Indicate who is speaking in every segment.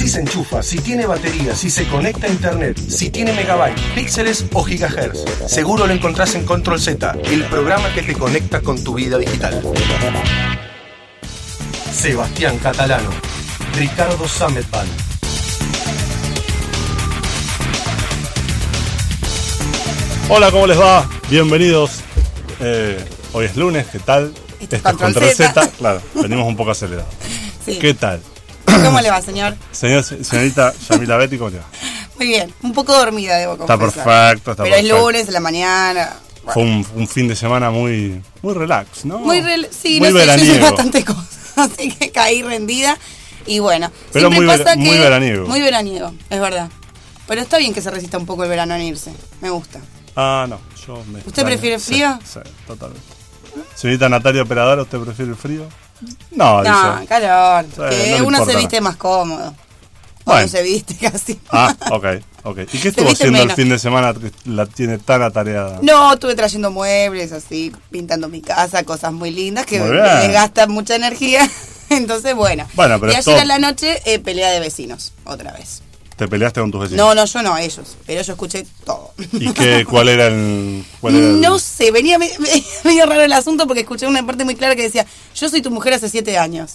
Speaker 1: Si se enchufa, si tiene batería, si se conecta a internet, si tiene megabytes, píxeles o gigahertz. Seguro lo encontrás en Control Z, el programa que te conecta con tu vida digital. Sebastián Catalano, Ricardo Sametban.
Speaker 2: Hola, ¿cómo les va? Bienvenidos. Eh, hoy es lunes, ¿qué tal?
Speaker 3: Este es
Speaker 2: Esto es
Speaker 3: Control Z.
Speaker 2: Z. Claro, venimos un poco acelerados.
Speaker 3: Sí.
Speaker 2: ¿Qué tal?
Speaker 3: ¿Cómo le va, señor?
Speaker 2: Señor, señorita Yamila Betty, ¿cómo te va?
Speaker 3: Muy bien, un poco dormida, debo
Speaker 2: Está
Speaker 3: confesar.
Speaker 2: perfecto, está
Speaker 3: Pero es lunes, en la mañana. Bueno,
Speaker 2: Fue un, un fin de semana muy, muy relax, ¿no?
Speaker 3: muy rel- sí,
Speaker 2: muy
Speaker 3: no sé, yo hice
Speaker 2: veraniego.
Speaker 3: bastante cosas, así que caí rendida. Y bueno,
Speaker 2: Pero
Speaker 3: siempre
Speaker 2: muy
Speaker 3: pasa
Speaker 2: muy
Speaker 3: que-
Speaker 2: veraniego.
Speaker 3: Muy veraniego, es verdad. Pero está bien que se resista un poco el verano en irse, me gusta.
Speaker 2: Ah, no, yo me
Speaker 3: ¿Usted prefiere
Speaker 2: Sí,
Speaker 3: frío?
Speaker 2: Sí, totalmente. Señorita Natalia Operadora, ¿usted prefiere el frío? No,
Speaker 3: No,
Speaker 2: dice.
Speaker 3: calor, que
Speaker 2: no
Speaker 3: uno
Speaker 2: importa
Speaker 3: se viste más cómodo. O
Speaker 2: Bueno.
Speaker 3: no se viste casi.
Speaker 2: Ah, ok, ok. ¿Y qué estuvo haciendo el fin de semana que la tiene tan atareada?
Speaker 3: No, estuve trayendo muebles, así, pintando mi casa, cosas muy lindas que
Speaker 2: Muy
Speaker 3: me desgastan mucha energía. Entonces, bueno.
Speaker 2: Bueno, pero
Speaker 3: y ayer a la noche, eh, pelea de vecinos, otra vez.
Speaker 2: ¿Te peleaste con tus vecinos?
Speaker 3: No, no, yo no, ellos. Pero yo escuché todo.
Speaker 2: ¿Y qué, cuál era el...? Cuál era el-
Speaker 3: No sé, venía me- me- medio raro el asunto porque escuché una parte muy clara que decía, yo soy tu mujer hace siete años.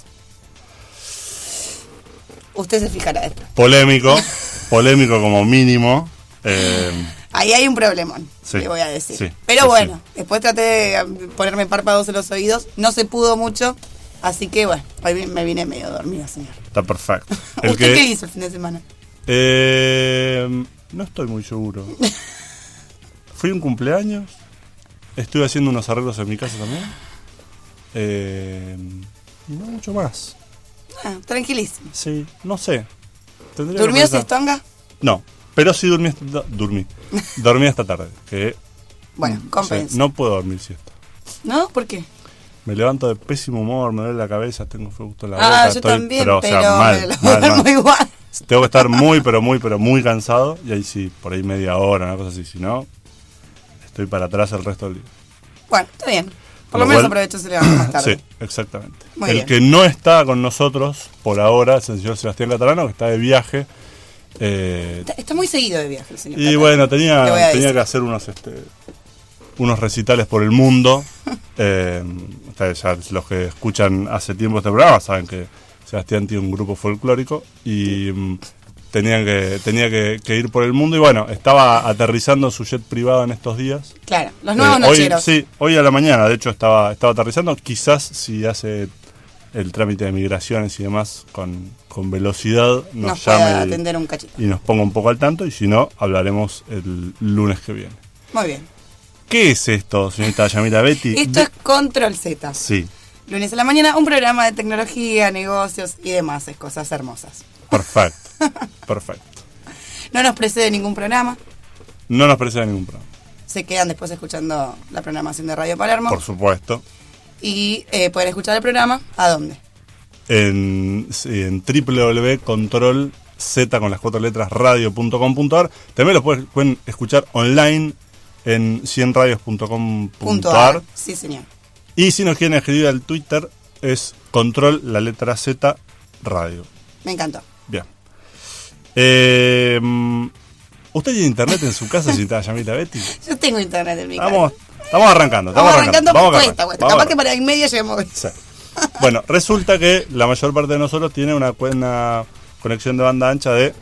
Speaker 3: Usted se fijará después.
Speaker 2: Polémico, polémico como mínimo. Eh,
Speaker 3: Ahí hay un problemón,
Speaker 2: Sí,
Speaker 3: le voy a decir.
Speaker 2: sí,
Speaker 3: Pero
Speaker 2: sí,
Speaker 3: bueno, después traté de um, ponerme párpados en los oídos. No se pudo mucho. Así que bueno, hoy me vine medio dormida, señor.
Speaker 2: está perfecto. El
Speaker 3: ¿Usted
Speaker 2: que-
Speaker 3: qué hizo el fin de semana?
Speaker 2: Eh, no estoy muy seguro. Fui un cumpleaños. Estuve haciendo unos arreglos en mi casa también. Eh, y no mucho más.
Speaker 3: Ah, tranquilísimo.
Speaker 2: Sí, no sé. Tendría que
Speaker 3: ¿Durmió
Speaker 2: pensar. No, pero sí dormí, esta- dormí. Dormí esta tarde. Que
Speaker 3: Bueno,
Speaker 2: o sea,
Speaker 3: compensa.
Speaker 2: no puedo dormir siesta.
Speaker 3: ¿No? ¿Por qué?
Speaker 2: Me levanto de pésimo humor, me duele la cabeza, tengo gusto en la
Speaker 3: ah,
Speaker 2: boca.
Speaker 3: yo
Speaker 2: estoy-
Speaker 3: también,
Speaker 2: pero, o sea, mal,
Speaker 3: me
Speaker 2: mal,
Speaker 3: duermo
Speaker 2: mal.
Speaker 3: igual.
Speaker 2: Tengo que estar muy, pero muy, pero muy cansado. Y ahí sí, por ahí media hora, una cosa así. Si no, estoy para atrás el resto del día.
Speaker 3: Bueno, está bien. Por lo
Speaker 2: lo
Speaker 3: menos aprovecho se levanta más tarde.
Speaker 2: Sí, exactamente.
Speaker 3: Muy
Speaker 2: el
Speaker 3: bien.
Speaker 2: que no está con nosotros por ahora es el señor Sebastián Catalano, que está de viaje. Eh,
Speaker 3: Está, está muy seguido de viaje el señor.
Speaker 2: y
Speaker 3: Catalano.
Speaker 2: bueno, tenía, tenía que hacer unos este, unos recitales por el mundo. Eh, ustedes ya los que escuchan hace tiempo este programa saben que Sebastián tiene un grupo folclórico y mm, tenía que tenía que, que ir por el mundo y bueno, estaba aterrizando su jet privado en estos días.
Speaker 3: Claro, los nuevos
Speaker 2: Eh, hoy,
Speaker 3: nocheros.
Speaker 2: sí, hoy a la mañana, de hecho estaba estaba aterrizando, quizás si hace el trámite de migraciones y demás con, con velocidad nos,
Speaker 3: Nos
Speaker 2: llame
Speaker 3: atender un cachito.
Speaker 2: y nos ponga un poco al tanto y si no, hablaremos el lunes que viene.
Speaker 3: Muy bien.
Speaker 2: ¿Qué es esto, señorita Yamila Betty?
Speaker 3: Esto es Control Z.
Speaker 2: Sí,
Speaker 3: Lunes a la mañana, un programa de tecnología, negocios y demás es cosas hermosas.
Speaker 2: perfecto, perfecto.
Speaker 3: No nos precede ningún programa.
Speaker 2: No nos precede ningún problema,
Speaker 3: Se quedan después escuchando la programación de Radio Palermo.
Speaker 2: por supuesto.
Speaker 3: Y eh, pueden escuchar el programa. ¿A dónde?
Speaker 2: En, sí, en www.control z con las cuatro letras radio.com.ar. También lo pueden escuchar online en
Speaker 3: Punto
Speaker 2: cienradios.com.ar.
Speaker 3: A. Sí, señor.
Speaker 2: Y si nos quieren escribir al Twitter es control la letra Z radio.
Speaker 3: Me encantó.
Speaker 2: Bien. Eh, ¿Usted tiene internet en su casa, señorita Yamila Betty?
Speaker 3: Yo tengo internet en mi casa.
Speaker 2: Estamos, estamos arrancando. Estamos,
Speaker 3: Vamos arrancando,
Speaker 2: Vamos a
Speaker 3: cuesta, cuesta.
Speaker 2: vamos
Speaker 3: Capaz que para en medio lleguemos.
Speaker 2: Sí. Bueno, resulta que la mayor parte de nosotros tiene una, una conexión de banda ancha de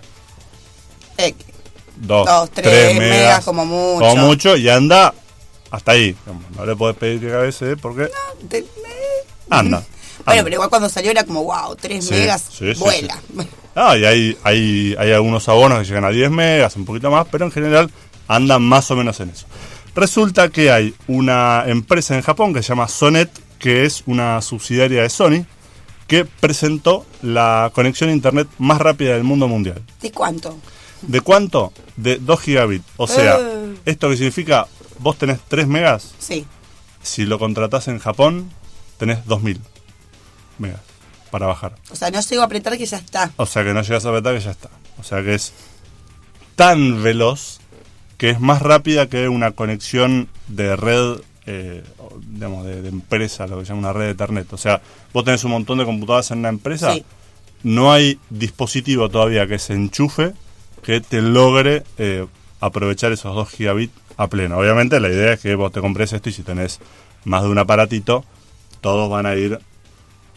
Speaker 2: 2,
Speaker 3: Dos,
Speaker 2: 3
Speaker 3: tres
Speaker 2: megas,
Speaker 3: megas como mucho.
Speaker 2: Como mucho y anda hasta ahí. No le podés pedir que cabece porque
Speaker 3: te- eh.
Speaker 2: anda.
Speaker 3: Bueno,
Speaker 2: anda.
Speaker 3: pero igual cuando salió era como, wow, 3
Speaker 2: Sí,
Speaker 3: megas,
Speaker 2: sí, sí,
Speaker 3: vuela.
Speaker 2: Ah, y hay, hay, hay algunos abonos que llegan a 10 megas, un poquito más, pero en general andan más o menos en eso. Resulta que hay una empresa en Japón que se llama Sonet, que es una subsidiaria de Sony, que presentó la conexión a internet más rápida del mundo mundial.
Speaker 3: ¿De cuánto?
Speaker 2: ¿De cuánto? De 2 gigabits. O sea,
Speaker 3: Eh.
Speaker 2: ¿esto que significa? Vos tenés 3 megas,
Speaker 3: Sí.
Speaker 2: si lo contratás en Japón, tenés 2000 megas para bajar.
Speaker 3: O sea, no llego a apretar que ya está.
Speaker 2: O sea que no llegas a apretar que ya está. O sea que es tan veloz que es más rápida que una conexión de red, eh, digamos, de, de empresa, lo que se llama una red de Ethernet. O sea, vos tenés un montón de computadoras en una empresa
Speaker 3: Sí.
Speaker 2: no hay dispositivo todavía que se enchufe que te logre eh, aprovechar esos 2 gigabits a pleno. Obviamente la idea es que vos te compres esto y si tenés más de un aparatito, todos van a ir a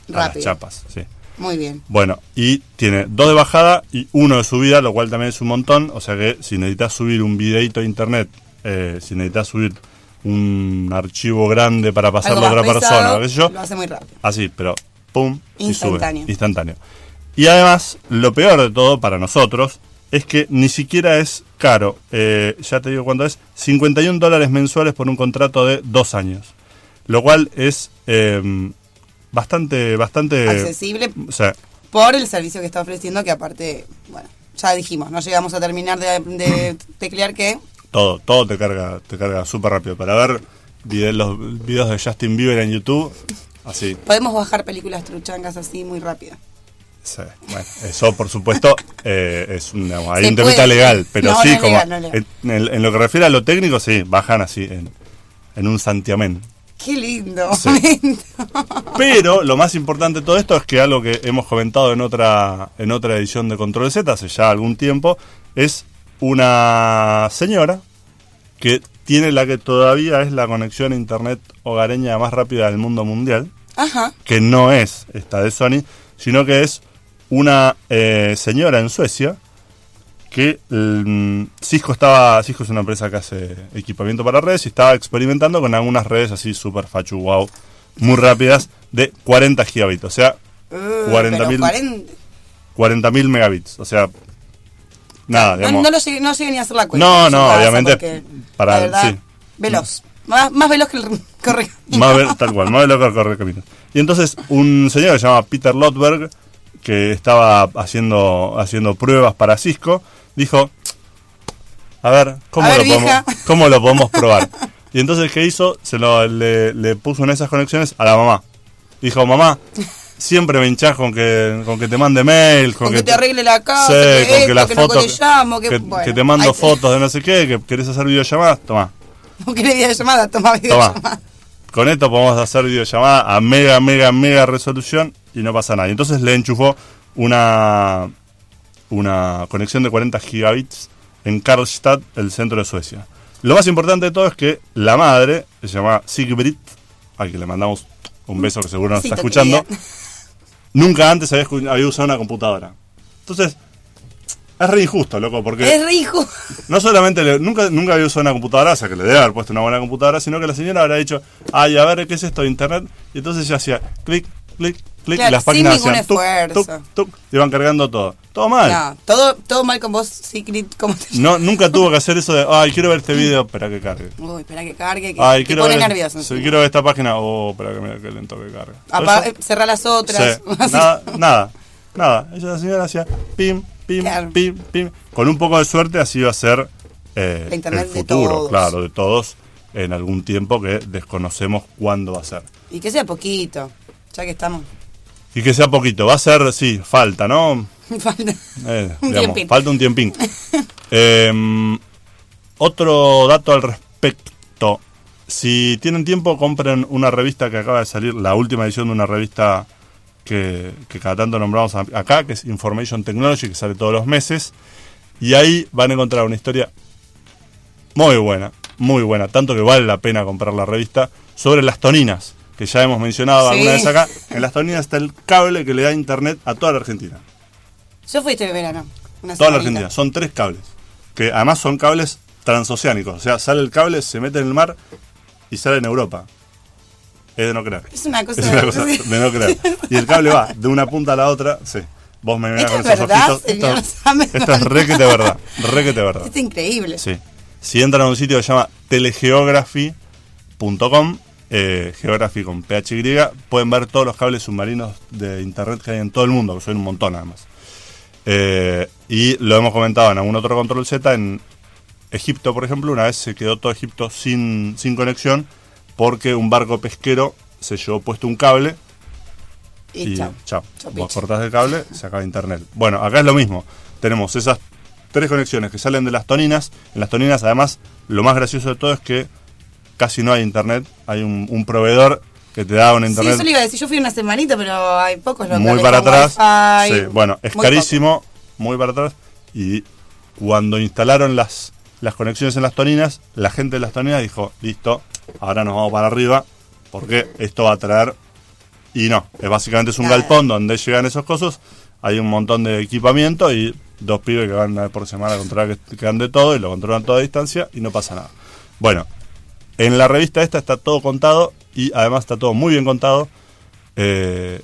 Speaker 2: las
Speaker 3: Rápido.
Speaker 2: chapas. Sí.
Speaker 3: Muy bien.
Speaker 2: Bueno, y tiene dos de bajada y uno de subida, lo cual también es un montón. O sea que si necesitas subir un videito de internet, eh, si necesitas subir un archivo grande para pasarlo a otra persona, qué sé yo,
Speaker 3: Lo hace muy rápido.
Speaker 2: así, pero pum, y sube.
Speaker 3: Instantáneo.
Speaker 2: Instantáneo. Y además, lo peor de todo para nosotros es que ni siquiera es caro. Eh, ya te digo cuánto es: 51 dólares mensuales por un contrato de dos años. Lo cual es eh, bastante, bastante.
Speaker 3: Accesible
Speaker 2: O sea,
Speaker 3: por el servicio que está ofreciendo, que aparte, bueno, ya dijimos, no llegamos a terminar de, de teclear que
Speaker 2: todo, todo te carga, te carga súper rápido. Para ver los videos de Justin Bieber en YouTube, así.
Speaker 3: podemos bajar películas truchangas así muy rápido.
Speaker 2: Sí, bueno, eso por supuesto eh, es un, digamos, hay
Speaker 3: Se
Speaker 2: un temita
Speaker 3: puede.
Speaker 2: legal, pero
Speaker 3: No,
Speaker 2: sí,
Speaker 3: no
Speaker 2: como
Speaker 3: legal, no es legal.
Speaker 2: En, lo que refiere a lo técnico, sí, bajan así en, en un santiamén.
Speaker 3: Qué lindo
Speaker 2: Sí. Pero lo más importante de todo esto es que algo que hemos comentado en otra en otra edición de Control Z hace ya algún tiempo es una señora que tiene la que todavía es la conexión a internet hogareña más rápida del mundo mundial.
Speaker 3: Ajá.
Speaker 2: que no es esta de Sony, sino que es una eh, señora en Suecia que mm, Cisco estaba, Cisco es una empresa que hace equipamiento para redes y estaba experimentando con algunas redes así super fachu wow, muy rápidas de 40 gigabits, o sea,
Speaker 3: Uh,
Speaker 2: 40.000
Speaker 3: pero 40
Speaker 2: 40.000 megabits, o sea, nada,
Speaker 3: no,
Speaker 2: digamos.
Speaker 3: no, lo llegué, no llegué ni a hacer la cuenta.
Speaker 2: No, no, obviamente, para-
Speaker 3: verdad,
Speaker 2: sí.
Speaker 3: Veloz. Más, más veloz que el correo.
Speaker 2: Más ver- tal cual, más veloz que corre camino. Y entonces un señor que se llama Peter Lotberg, que estaba haciendo, haciendo pruebas para Cisco, dijo, a ver, ¿cómo,
Speaker 3: A ver,
Speaker 2: lo, podemos. ¿cómo lo podemos probar? Y entonces, ¿qué hizo? Se lo, le, le puso en esas conexiones a la mamá. Dijo, mamá, siempre me hinchás con que, con que te mande mail, con,
Speaker 3: Con que te arregle la casa,
Speaker 2: Sí,
Speaker 3: que
Speaker 2: con que
Speaker 3: esto, que no
Speaker 2: foto,
Speaker 3: te llamo, que-
Speaker 2: que,
Speaker 3: bueno,
Speaker 2: que te mando fotos de no sé qué, que querés hacer videollamadas, toma.
Speaker 3: No querés videollamada, toma
Speaker 2: Toma.
Speaker 3: videollamada.
Speaker 2: Con esto podemos hacer videollamada a mega, mega, mega resolución y no pasa nada. Y entonces le enchufó una, una conexión de 40 gigabits en Karlstad, el centro de Suecia. Lo más importante de todo es que la madre, que se llama Sigbrit, a quien le mandamos un beso que seguro nos está escuchando, nunca antes había usado una computadora. Entonces, es re injusto, loco, porque...
Speaker 3: Es re hijo.
Speaker 2: No solamente le- nunca, nunca había usado una computadora, o sea que le debe haber puesto una buena computadora, sino que la señora habrá dicho, ay, a ver, ¿qué es esto de internet? Y entonces ella hacía clic, clic, clic,
Speaker 3: Claro,
Speaker 2: y las
Speaker 3: sin
Speaker 2: páginas
Speaker 3: ningún
Speaker 2: hacían tuc, tuc, tuc, iban cargando todo. Todo mal.
Speaker 3: No, todo, todo mal con vos, Secret. ¿Cómo te
Speaker 2: No, nunca tuvo que hacer eso de, ay, quiero ver este video, espera que cargue.
Speaker 3: Uy, espera que cargue, que
Speaker 2: Ay,
Speaker 3: te
Speaker 2: quiero
Speaker 3: pone
Speaker 2: ver,
Speaker 3: nervioso.
Speaker 2: sí, quiero ver esta página, oh, espera que mira qué lento que cargue. Eso-
Speaker 3: cerrar las otras.
Speaker 2: Sí, nada, nada, nada. Ella la señora hacía pim, pim,
Speaker 3: Claro.
Speaker 2: pim, pim. Con un poco de suerte así va a ser eh, el
Speaker 3: de
Speaker 2: futuro,
Speaker 3: todos.
Speaker 2: claro, de todos en algún tiempo que desconocemos cuándo va a ser.
Speaker 3: Y que sea poquito, ya que estamos.
Speaker 2: Y que sea poquito, va a ser, sí, falta, ¿no?
Speaker 3: Falta
Speaker 2: Eh,
Speaker 3: un
Speaker 2: digamos, falta un tiempín. Eh, otro dato al respecto. Si tienen tiempo, compren una revista que acaba de salir, la última edición de una revista que, que cada tanto nombramos acá, que es Information Technology, que sale todos los meses. Y ahí van a encontrar una historia muy buena, muy buena, tanto que vale la pena comprar la revista, sobre las toninas, que ya hemos mencionado
Speaker 3: Sí.
Speaker 2: alguna vez acá. En las toninas está el cable que le da internet a toda la Argentina.
Speaker 3: Yo fui este verano. Una
Speaker 2: Toda la. Argentina. Son tres cables. Que además son cables transoceánicos. O sea, sale el cable, se mete en el mar y sale en Europa. Es de no creer.
Speaker 3: Es una cosa,
Speaker 2: Es una cosa de no creer. Y el cable va de una punta a la otra. Sí. Vos me mirás
Speaker 3: ¿Esto
Speaker 2: con
Speaker 3: es
Speaker 2: esos
Speaker 3: verdad,
Speaker 2: ojitos.
Speaker 3: señor
Speaker 2: Esto, esto es re que de verdad. Re que de verdad.
Speaker 3: Es increíble.
Speaker 2: Sí. Si entran a un sitio que se llama telegeography.com, eh, geography con PHY, pueden ver todos los cables submarinos de internet que hay en todo el mundo, que son un montón además. Eh, y lo hemos comentado en algún otro control Z, en Egipto, por ejemplo, una vez se quedó todo Egipto sin, sin conexión porque un barco pesquero se llevó puesto un cable
Speaker 3: Y,
Speaker 2: y
Speaker 3: chao.
Speaker 2: Vos cortás el cable, se acaba internet. Bueno, acá es lo mismo. Tenemos esas tres conexiones que salen de las toninas. En las toninas, además, lo más gracioso de todo es que casi no hay internet. Hay un, un proveedor que te da un
Speaker 3: Sí,
Speaker 2: internet
Speaker 3: eso le iba a decir. Yo fui una semanita, pero hay pocos locales
Speaker 2: muy para atrás. Sí, bueno, es
Speaker 3: Muy
Speaker 2: carísimo, muy para atrás. Y cuando instalaron las, las conexiones en las toninas, la gente de las toninas dijo, listo, ahora nos vamos para arriba, porque esto va a traer... Y no, es básicamente es un galpón donde llegan esos cosas, hay un montón de equipamiento y dos pibes que van una vez por semana a controlar que, que de todo y lo controlan todo a distancia y no pasa nada. Bueno, en la revista esta está todo contado y además está todo muy bien contado. eh,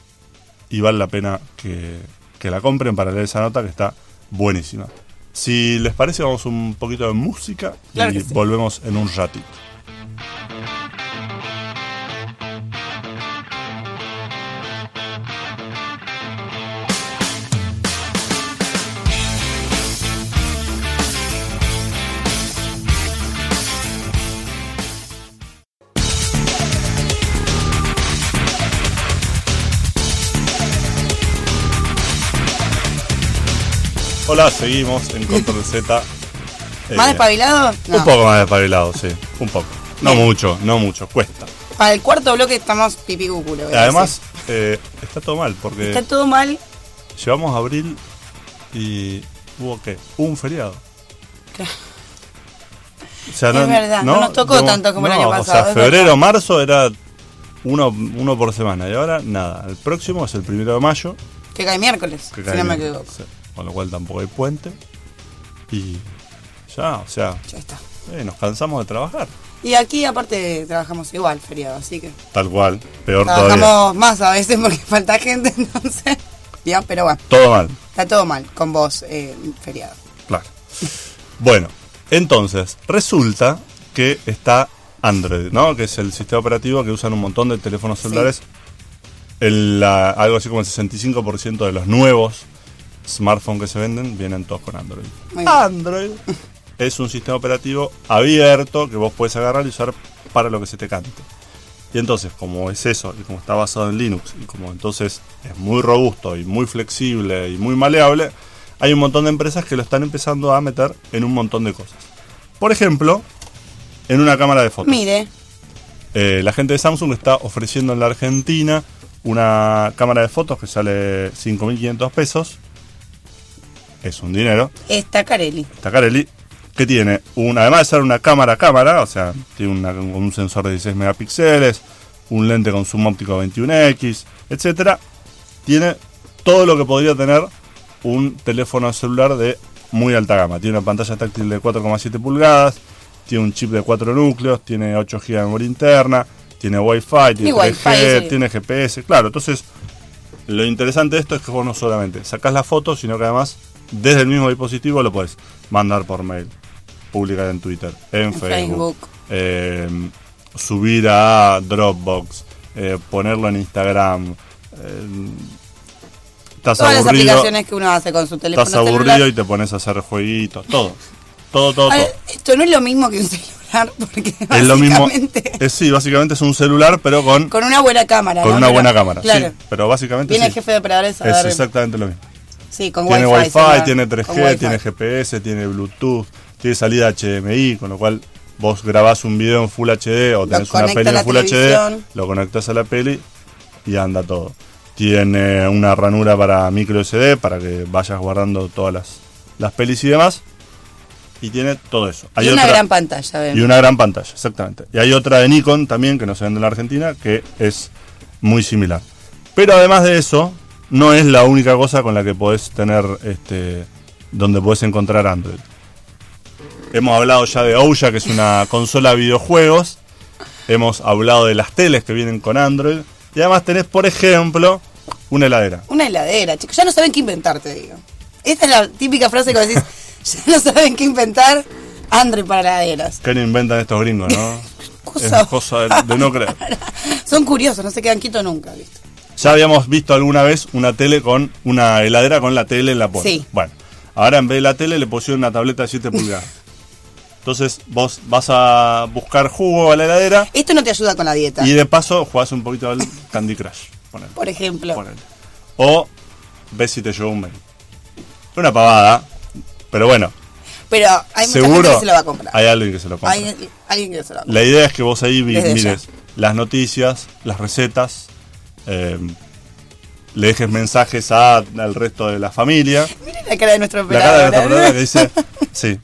Speaker 2: y vale la pena que, que la compren para leer esa nota que está buenísima. Si les parece, vamos un poquito de música
Speaker 3: Claro
Speaker 2: y
Speaker 3: sí.
Speaker 2: volvemos en un ratito. Seguimos en Control Z. Eh,
Speaker 3: ¿Más despabilado? No.
Speaker 2: Un poco más despabilado, sí, un poco. No mucho, no mucho, cuesta.
Speaker 3: Para el cuarto bloque estamos a
Speaker 2: Además, eh, está todo mal porque.
Speaker 3: Está todo mal.
Speaker 2: llevamos abril y hubo que un feriado. O sea,
Speaker 3: Es verdad, no nos tocó tanto como el año
Speaker 2: O
Speaker 3: pasado,
Speaker 2: sea,
Speaker 3: es
Speaker 2: febrero,
Speaker 3: verdad.
Speaker 2: marzo era uno, uno por semana y ahora nada. El próximo es el primero de mayo.
Speaker 3: Que cae miércoles,
Speaker 2: que
Speaker 3: si no me equivoco.
Speaker 2: Sí, Con lo cual tampoco hay puente. Y ya, o sea,
Speaker 3: Ya está.
Speaker 2: eh, nos cansamos de trabajar.
Speaker 3: Y aquí aparte trabajamos igual, feriado, así que
Speaker 2: Tal cual, peor todavía.
Speaker 3: trabajamos más a veces porque falta gente, entonces. Ya, pero bueno,
Speaker 2: Todo mal.
Speaker 3: está todo mal con vos, eh, feriado.
Speaker 2: Claro. Bueno, entonces, resulta que está Android, ¿no? Que es el sistema operativo que usan un montón de teléfonos
Speaker 3: Sí.
Speaker 2: celulares. El, la- algo así como el 65% de los nuevos smartphones que se venden vienen todos con Android. Android es un sistema operativo abierto que vos puedes agarrar y usar para lo que se te cante. Y entonces, como es eso, y como está basado en Linux, y como entonces es muy robusto y muy flexible y muy maleable, hay un montón de empresas que lo están empezando a meter en un montón de cosas. Por ejemplo, en una cámara de fotos.
Speaker 3: Mire,
Speaker 2: Eh, la gente de Samsung está ofreciendo en la Argentina una cámara de fotos que sale 5.500 pesos. Es un dinero.
Speaker 3: está Carelli.
Speaker 2: Carelli, que tiene, un, además de ser una cámara cámara, o sea, tiene una- un sensor de 16 megapíxeles, un lente con zoom óptico 21X, etcétera, tiene todo lo que podría tener un teléfono celular de muy alta gama. Tiene una pantalla táctil de 4,7 pulgadas, tiene un chip de 4 núcleos, tiene 8 GB de memoria interna, tiene Wi-Fi, tiene
Speaker 3: Y
Speaker 2: 3G,
Speaker 3: Wi-Fi, sí.
Speaker 2: tiene GPS, claro, entonces lo interesante de esto es que vos no solamente sacás la foto, sino que además desde el mismo dispositivo lo puedes mandar por mail, publicar en Twitter, en,
Speaker 3: En
Speaker 2: Facebook,
Speaker 3: Facebook.
Speaker 2: eh, subir a Dropbox, eh, ponerlo en Instagram. eh, estás
Speaker 3: Todas las
Speaker 2: aburrido,
Speaker 3: aplicaciones que uno hace con su teléfono
Speaker 2: estás aburrido
Speaker 3: celular.
Speaker 2: y te pones a hacer jueguitos, todo. Todo, todo, todo.
Speaker 3: esto no es lo mismo que un celular, porque
Speaker 2: Es lo mismo.
Speaker 3: básicamente
Speaker 2: Es, sí, básicamente es un celular, pero con,
Speaker 3: con una buena cámara.
Speaker 2: con
Speaker 3: ¿no?
Speaker 2: una
Speaker 3: Pero-
Speaker 2: buena cámara.
Speaker 3: Claro.
Speaker 2: Sí, pero básicamente
Speaker 3: Viene
Speaker 2: sí.
Speaker 3: el jefe de operadores a
Speaker 2: es exactamente lo mismo.
Speaker 3: Sí, con
Speaker 2: tiene
Speaker 3: Wi-Fi.
Speaker 2: Wi-Fi, tiene
Speaker 3: con
Speaker 2: 3G,
Speaker 3: Wi-Fi.
Speaker 2: tiene GPS, tiene Bluetooth, tiene salida HDMI, con lo cual vos grabás un video en Full HD o tenés una peli en Full HD, lo conectás a la peli y anda todo. Tiene una ranura para micro SD para que vayas guardando todas las, las pelis y demás. Y tiene todo eso.
Speaker 3: Y una gran pantalla, ven.
Speaker 2: Y una gran pantalla, exactamente. Y hay otra de Nikon también, que no se vende en la Argentina, que es muy similar. Pero además de eso, no es la única cosa con la que podés tener, este, donde podés encontrar Android. Hemos hablado ya de Ouya, que es una consola de videojuegos. Hemos hablado de las teles que vienen con Android. Y además tenés, por ejemplo, una heladera.
Speaker 3: Una heladera, chicos. Ya no saben qué inventar, te digo. Esta es la típica frase que decís, ya no saben qué inventar, Android para heladeras.
Speaker 2: ¿Qué no inventan estos gringos, no?
Speaker 3: Cosa-
Speaker 2: es cosa de, de no creer.
Speaker 3: Son curiosos, no se quedan quietos nunca, ¿viste?
Speaker 2: Ya habíamos visto alguna vez una tele con una heladera con la tele en la puerta.
Speaker 3: Sí.
Speaker 2: Bueno, ahora en vez de la tele le pusieron una tableta de 7 pulgadas. Entonces vos vas a buscar jugo a la heladera
Speaker 3: Esto no te ayuda con la dieta,
Speaker 2: y de paso jugás un poquito al Candy Crush. ponele,
Speaker 3: por ejemplo.
Speaker 2: ponele. O ves si te llegó un mail. Una pavada, pero bueno,
Speaker 3: Pero hay mucha gente
Speaker 2: seguro
Speaker 3: que se lo va a comprar.
Speaker 2: hay alguien que se lo compra.
Speaker 3: Hay alguien que se lo va a comprar.
Speaker 2: La idea es que vos ahí
Speaker 3: Desde
Speaker 2: mires las noticias, las recetas, eh, le dejes mensajes a- al resto de la familia.
Speaker 3: Miren la cara de nuestro
Speaker 2: La cara de
Speaker 3: operador.
Speaker 2: nuestra operadora que dice, sí.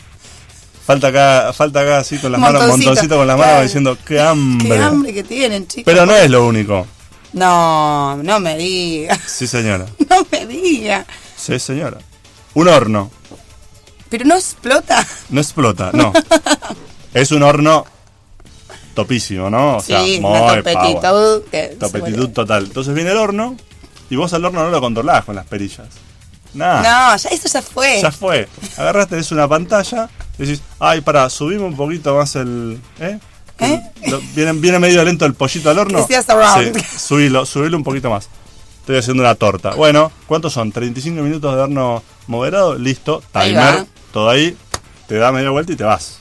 Speaker 2: Falta acá, falta acá así con las manos,
Speaker 3: Montoncito.
Speaker 2: montoncito con las manos
Speaker 3: Claro.
Speaker 2: diciendo, qué hambre.
Speaker 3: Qué hambre que tienen, chicos.
Speaker 2: Pero no es lo único.
Speaker 3: No, no me diga.
Speaker 2: Sí, señora.
Speaker 3: No me diga.
Speaker 2: Sí, señora. Un horno.
Speaker 3: Pero no explota.
Speaker 2: No explota, no. es un horno topísimo, ¿no? O sea,
Speaker 3: sí,
Speaker 2: muy
Speaker 3: una topetitud. que
Speaker 2: Topetitud total. Entonces viene el horno y vos al horno no lo controlás con las perillas. Nada.
Speaker 3: No, ya, eso ya fue.
Speaker 2: Ya fue. Agarraste, es una pantalla, decís, ay, para, subimos un poquito más el. ¿Eh?
Speaker 3: ¿Eh?
Speaker 2: Lo- viene, viene medio lento el pollito al horno.
Speaker 3: Sea.
Speaker 2: Sí, subilo, subilo un poquito más. Estoy haciendo una torta. Bueno, ¿cuántos son? 35 minutos de horno moderado, listo, timer, todo ahí, te da media vuelta y te vas.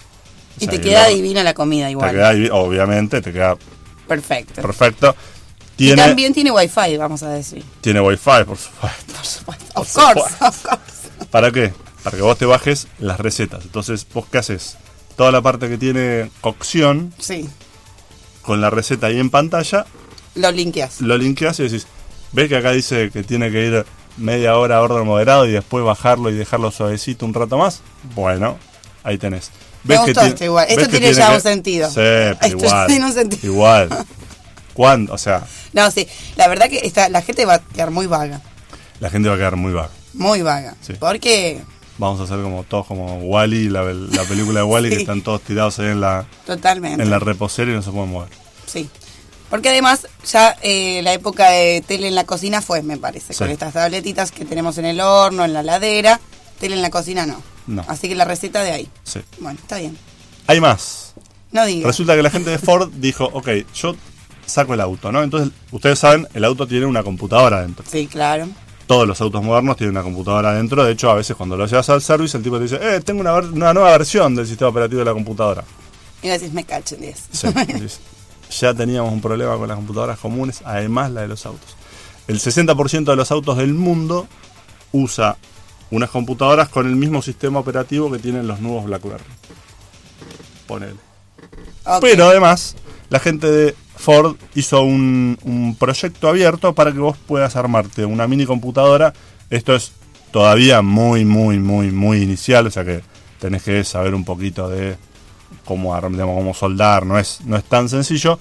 Speaker 2: O
Speaker 3: y
Speaker 2: sea,
Speaker 3: te queda divina la comida
Speaker 2: Te
Speaker 3: igual.
Speaker 2: queda, obviamente, te queda
Speaker 3: Perfecto.
Speaker 2: perfecto.
Speaker 3: Y también tiene wifi, vamos a decir.
Speaker 2: tiene wifi, por supuesto.
Speaker 3: Por supuesto.
Speaker 2: Por
Speaker 3: Of course,
Speaker 2: supuesto.
Speaker 3: of course.
Speaker 2: ¿Para qué? Para que vos te bajes las recetas. Entonces, ¿vos qué haces? Toda la parte que tiene cocción,
Speaker 3: Sí,
Speaker 2: con la receta ahí en pantalla,
Speaker 3: lo linkeas.
Speaker 2: lo linkeas y decís, ¿ves que acá dice que tiene que ir media hora a orden moderado y después bajarlo y dejarlo suavecito un rato más? Bueno, ahí tenés.
Speaker 3: Me
Speaker 2: ¿Ves que
Speaker 3: gustó
Speaker 2: tiene-
Speaker 3: esto igual. Esto tiene ya un sentido.
Speaker 2: Sí, pero
Speaker 3: Esto
Speaker 2: igual.
Speaker 3: tiene un sentido.
Speaker 2: Igual. ¿Cuándo? O sea,
Speaker 3: No, sí, la verdad que está, la gente va a quedar muy vaga.
Speaker 2: la gente va a quedar muy vaga.
Speaker 3: Muy vaga.
Speaker 2: Sí.
Speaker 3: Porque,
Speaker 2: Vamos a hacer como todos como Wally, la, la película de Wally, que están todos tirados ahí en la,
Speaker 3: totalmente.
Speaker 2: en la reposera y no se pueden mover.
Speaker 3: Sí. Porque además ya eh, la época de tele en la cocina fue, me parece,
Speaker 2: Sí.
Speaker 3: con estas tabletitas que tenemos en el horno, en la ladera. Tele en la cocina no.
Speaker 2: No.
Speaker 3: Así que la receta de ahí.
Speaker 2: Sí.
Speaker 3: Bueno, está bien.
Speaker 2: Hay más.
Speaker 3: No digas.
Speaker 2: Resulta que la gente de Ford dijo, ok, yo saco el auto, ¿no? Entonces, ustedes saben, el auto tiene una computadora adentro.
Speaker 3: Sí, claro.
Speaker 2: Todos los autos modernos tienen una computadora adentro. De hecho, a veces cuando lo llevas al service, el tipo te dice, eh, tengo una, una nueva versión del sistema operativo de la computadora.
Speaker 3: Y decís, me cachen 10.
Speaker 2: Sí. Ya teníamos un problema con las computadoras comunes, además la de los autos. El 60% de los autos del mundo usa unas computadoras con el mismo sistema operativo que tienen los nuevos BlackBerry. Ponele. Pero además, la gente de Ford hizo un, un proyecto abierto para que vos puedas armarte una mini computadora. Esto es todavía muy, muy, muy, muy inicial, o sea que tenés que saber un poquito de cómo, digamos, cómo soldar, no es, no es tan sencillo.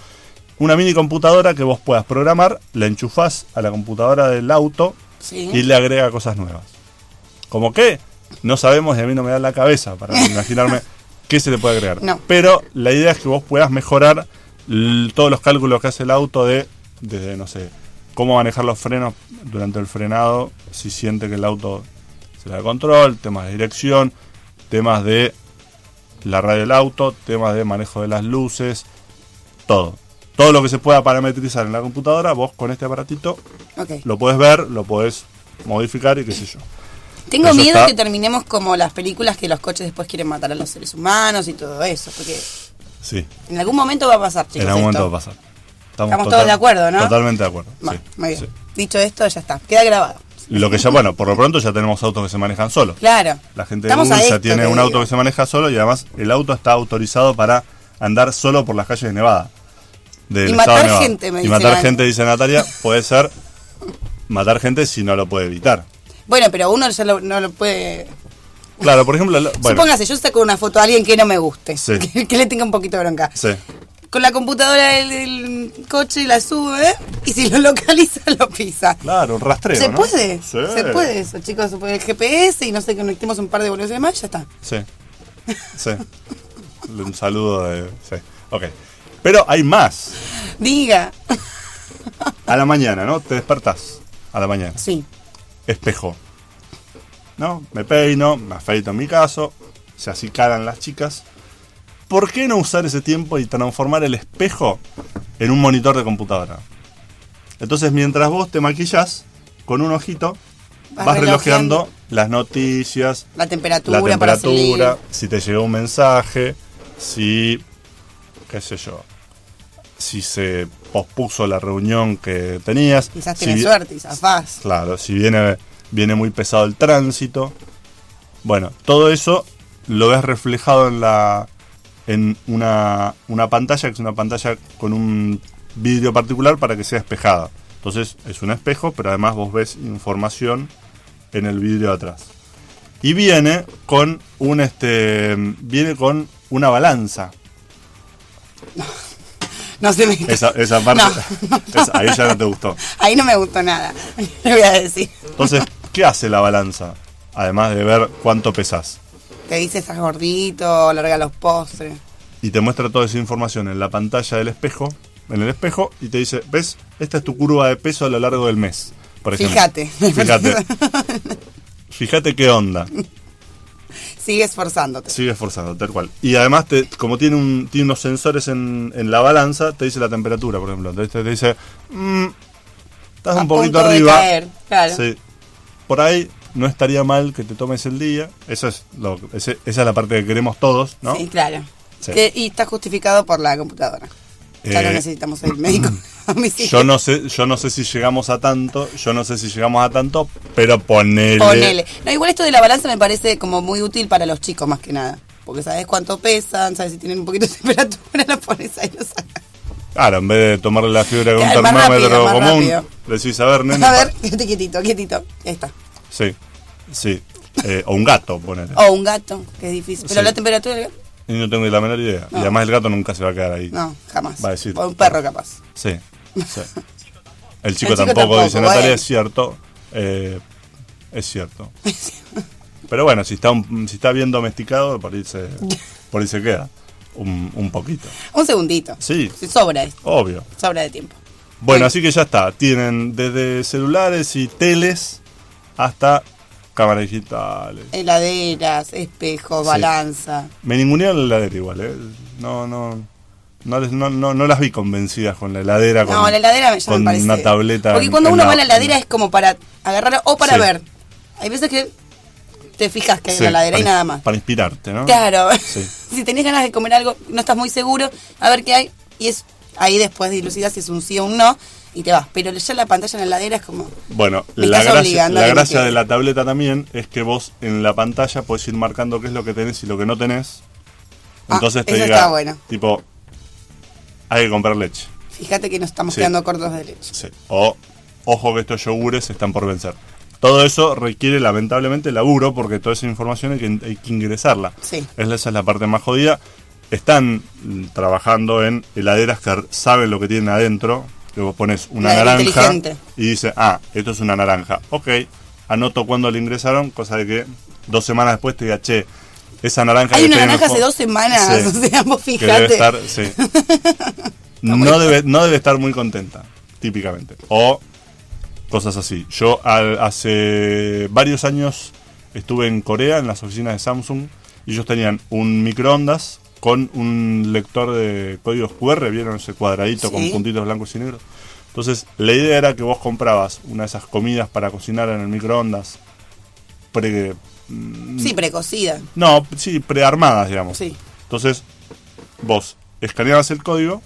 Speaker 2: Una mini computadora que vos puedas programar, la enchufás a la computadora del auto
Speaker 3: Sí.
Speaker 2: y le agrega cosas nuevas. ¿Como qué? No sabemos y a mí no me da la cabeza para imaginarme qué se le puede agregar.
Speaker 3: No.
Speaker 2: Pero la idea es que vos puedas mejorar todos los cálculos que hace el auto de, desde, no sé, cómo manejar los frenos durante el frenado, si siente que el auto se le da control, temas de dirección, temas de la radio del auto, temas de manejo de las luces, todo. Todo lo que se pueda parametrizar en la computadora, vos con este aparatito lo puedes ver, lo puedes modificar y qué sé yo.
Speaker 3: Tengo
Speaker 2: Eso
Speaker 3: miedo
Speaker 2: está-
Speaker 3: que terminemos como las películas que los coches después quieren matar a los seres humanos y todo eso. Porque
Speaker 2: Sí,
Speaker 3: en algún momento va a pasar, chicos.
Speaker 2: en algún momento va a pasar.
Speaker 3: Estamos todos de acuerdo, ¿no?
Speaker 2: Totalmente de acuerdo.
Speaker 3: Bueno,
Speaker 2: sí,
Speaker 3: muy bien.
Speaker 2: sí.
Speaker 3: Dicho esto, ya está. Queda grabado.
Speaker 2: Lo que ya, bueno, por lo pronto ya tenemos autos que se manejan solos.
Speaker 3: Claro.
Speaker 2: La gente
Speaker 3: Estamos
Speaker 2: de Google ya tiene un auto que se maneja solo y además el auto está autorizado para andar solo por las calles de Nevada. Del
Speaker 3: Y matar
Speaker 2: Nevada.
Speaker 3: gente, me
Speaker 2: Y matar gente, dice Natalia, puede ser matar gente si no lo puede evitar.
Speaker 3: Bueno, pero uno ya lo- no lo puede.
Speaker 2: Claro, por ejemplo, lo- bueno,
Speaker 3: Supóngase, yo saco una foto a alguien que no me guste,
Speaker 2: Sí.
Speaker 3: que, que le tenga un poquito de bronca.
Speaker 2: sí.
Speaker 3: Con la computadora del, del coche la sube y si lo localiza, lo pisa.
Speaker 2: Claro, un rastreo.
Speaker 3: Se
Speaker 2: ¿no?
Speaker 3: puede,
Speaker 2: Sí.
Speaker 3: se puede eso, chicos. Se puede el GPS y no sé, conectemos un par de boludeces más, ya está.
Speaker 2: Sí. Sí. Un saludo de. Sí. Ok. Pero hay más.
Speaker 3: Diga.
Speaker 2: A la mañana, ¿no? Te despertás. A la mañana.
Speaker 3: Sí.
Speaker 2: Espejo. ¿No? Me peino, me afeito en mi caso. Se acicalan las chicas. ¿Por qué no usar ese tiempo y transformar el espejo en un monitor de computadora? Entonces, mientras vos te maquillas con un ojito,
Speaker 3: Vas
Speaker 2: vas,
Speaker 3: relojeando.
Speaker 2: las noticias,
Speaker 3: La temperatura,
Speaker 2: la temperatura, si te llegó un mensaje, si, qué sé yo, si se pospuso la reunión que tenías.
Speaker 3: Quizás
Speaker 2: si vi-
Speaker 3: suerte y zafás.
Speaker 2: Claro, si viene, viene muy pesado el tránsito. Bueno, todo eso lo ves reflejado en la en una, una pantalla, que es una pantalla con un vidrio particular para que sea espejada. Entonces es un espejo, pero además vos ves información en el vidrio de atrás. Y viene con un este viene con una balanza.
Speaker 3: No se me...
Speaker 2: Esa, esa parte
Speaker 3: No, no,
Speaker 2: esa- ahí ya no te gustó.
Speaker 3: Ahí no me gustó nada. Le voy a decir.
Speaker 2: Entonces, ¿qué hace la balanza? Además de ver cuánto pesas.
Speaker 3: Te dice estás gordito, larga los postres.
Speaker 2: Y te muestra toda esa información en la pantalla del espejo, en el espejo, y te dice, ¿ves? Esta es tu curva de peso a lo largo del mes. Por ejemplo.
Speaker 3: Fíjate.
Speaker 2: Fíjate. Fíjate qué onda.
Speaker 3: Sigue esforzándote.
Speaker 2: Sigue esforzando, tal cual. Y además, te, como tiene, un, tiene unos sensores en, en la balanza, te dice la temperatura, por ejemplo. Entonces te, te dice, "Mm, estás
Speaker 3: A
Speaker 2: un poquito
Speaker 3: punto de
Speaker 2: arriba.
Speaker 3: caer, claro.
Speaker 2: Sí. Por ahí no estaría mal que te tomes el día. Eso es lo, ese- esa es la parte que queremos todos, ¿no?
Speaker 3: Sí, claro.
Speaker 2: Sí.
Speaker 3: Que- y está justificado por la computadora. Ya no
Speaker 2: Eh,
Speaker 3: necesitamos el médico. a.
Speaker 2: Yo no sé, yo no sé si llegamos a tanto, yo no sé si llegamos a tanto, pero ponele.
Speaker 3: Ponele. No, igual esto de la balanza me parece como muy útil para los chicos más que nada. Porque sabes cuánto pesan, sabes si tienen un poquito de temperatura, lo pones ahí y lo sacas.
Speaker 2: Claro, en vez de tomarle la fibra con un
Speaker 3: Claro,
Speaker 2: termómetro
Speaker 3: rápido,
Speaker 2: común,
Speaker 3: rápido.
Speaker 2: decís, a ver, nene.
Speaker 3: A ver, quédate quietito, quietito. Ahí está.
Speaker 2: Sí, sí. Eh, o un gato, ponele.
Speaker 3: O un gato, que es difícil. Pero
Speaker 2: Sí.
Speaker 3: la temperatura del gato,
Speaker 2: no tengo ni la menor idea.
Speaker 3: No.
Speaker 2: Y además el gato nunca se va a quedar ahí.
Speaker 3: no, jamás.
Speaker 2: Va a decir.
Speaker 3: O un perro capaz.
Speaker 2: Sí, sí. El chico,
Speaker 3: chico
Speaker 2: tampoco,
Speaker 3: tampoco,
Speaker 2: dice, Natalia,
Speaker 3: bueno.
Speaker 2: es cierto. eh, es cierto. Pero bueno, si está un- si está bien domesticado, por ahí se, por ahí se queda. Un, un poquito.
Speaker 3: Un segundito.
Speaker 2: Sí,
Speaker 3: Sí, Sobra esto,
Speaker 2: obvio.
Speaker 3: sobra de tiempo.
Speaker 2: Bueno, así que ya está. Tienen desde celulares y teles hasta cámaras digitales.
Speaker 3: Heladeras, espejos,
Speaker 2: Sí.
Speaker 3: balanza.
Speaker 2: Me ningunearon la heladera igual, ¿eh? No, no. No, les- no, no, no las vi convencidas con la heladera. Con,
Speaker 3: no, la heladera ya
Speaker 2: con
Speaker 3: me parece.
Speaker 2: una tableta.
Speaker 3: Porque cuando uno
Speaker 2: la-
Speaker 3: va a la heladera es como para agarrarla o para
Speaker 2: Sí.
Speaker 3: ver. Hay veces que te fijas que hay
Speaker 2: Sí,
Speaker 3: una heladera y nada más.
Speaker 2: Para inspirarte, ¿no?
Speaker 3: Claro.
Speaker 2: Sí.
Speaker 3: si tenés ganas de comer algo, no estás muy seguro, a ver qué hay. Y es ahí después dilucidas si es un sí o un no y te vas. Pero ya la pantalla en la heladera es como.
Speaker 2: Bueno,
Speaker 3: Me
Speaker 2: la
Speaker 3: estás
Speaker 2: gracia, la gracia de la tableta también es que vos en la pantalla podés ir marcando qué es lo que tenés y lo que no tenés.
Speaker 3: Ah,
Speaker 2: Entonces te
Speaker 3: eso
Speaker 2: diga,
Speaker 3: está bueno.
Speaker 2: tipo, hay que comprar leche.
Speaker 3: Fíjate que nos estamos
Speaker 2: Sí.
Speaker 3: quedando cortos de leche.
Speaker 2: Sí. O, ojo que estos yogures están por vencer. Todo eso requiere lamentablemente laburo porque toda esa información hay que, hay que ingresarla.
Speaker 3: Sí.
Speaker 2: Es- Esa es la parte más jodida. Están mm, trabajando en heladeras que saben lo que tienen adentro. Vos pones una
Speaker 3: La
Speaker 2: naranja y dice, ah, esto es una naranja. Ok, anoto cuándo le ingresaron, cosa de que dos semanas después te diga, che, esa naranja
Speaker 3: Hay
Speaker 2: que
Speaker 3: una naranja hace dos semanas,
Speaker 2: Sí.
Speaker 3: o sea, vos
Speaker 2: que
Speaker 3: fíjate.
Speaker 2: debe estar, sí. no, debe, no debe estar muy contenta, típicamente. O cosas así. Yo al- hace varios años estuve en Corea, en las oficinas de Samsung, y ellos tenían un microondas con un lector de códigos QR, ¿vieron ese cuadradito con puntitos blancos y negros? Entonces, la idea era que vos comprabas una de esas comidas para cocinar en el microondas pre, mm,
Speaker 3: Sí, precocida.
Speaker 2: no, sí, prearmadas, digamos.
Speaker 3: Sí.
Speaker 2: Entonces, vos escaneabas el código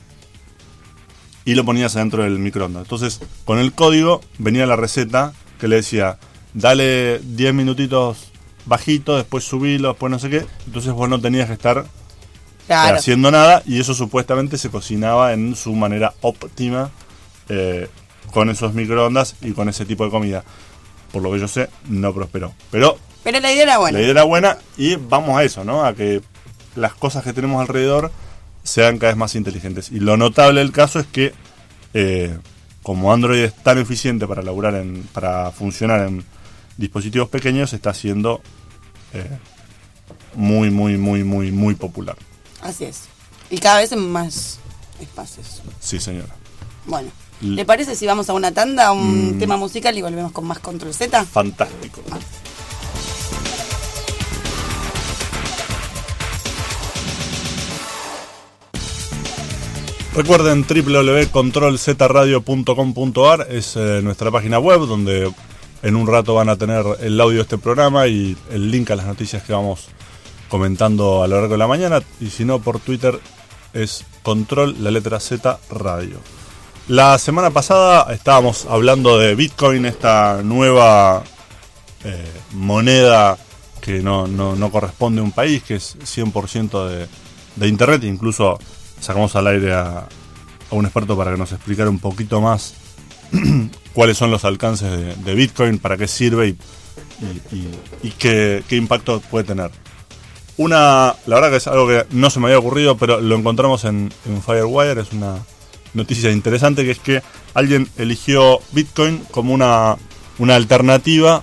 Speaker 2: y lo ponías adentro del microondas. Entonces, con el código venía la receta que le decía, dale 10 minutitos bajito, después subilo, después no sé qué. Entonces vos no tenías que estar
Speaker 3: Claro.
Speaker 2: haciendo nada y eso supuestamente se cocinaba en su manera óptima eh, con esos microondas y con ese tipo de comida. Por lo que yo sé, no prosperó. Pero
Speaker 3: Pero la idea era buena.
Speaker 2: la idea era buena y vamos a eso, ¿no? A que las cosas que tenemos alrededor sean cada vez más inteligentes. Y lo notable del caso es que eh, como Android es tan eficiente para laburar en, para funcionar en dispositivos pequeños, está siendo eh, muy, muy, muy, muy, muy popular.
Speaker 3: Así es. Y cada vez en más espacios.
Speaker 2: Sí, señora.
Speaker 3: Bueno. ¿Le parece si vamos a una tanda, a un
Speaker 2: Mm.
Speaker 3: tema musical y volvemos con más Control Z?
Speaker 2: Fantástico. Recuerden www.controlzradio.com.ar es eh, nuestra página web donde en un rato van a tener el audio de este programa y el link a las noticias que vamos comentando a lo largo de la mañana y si no por Twitter es control la letra Z radio. La semana pasada estábamos hablando de Bitcoin, esta nueva eh, moneda que no, no, no corresponde a un país, que es 100% de, de Internet. Incluso sacamos al aire a, un experto para que nos explicara un poquito más cuáles son los alcances de, Bitcoin, para qué sirve y- y qué, qué impacto puede tener. Una, la verdad que es algo que no se me había ocurrido, pero lo encontramos en, Firewire, es una noticia interesante, que es que alguien eligió Bitcoin como una, una alternativa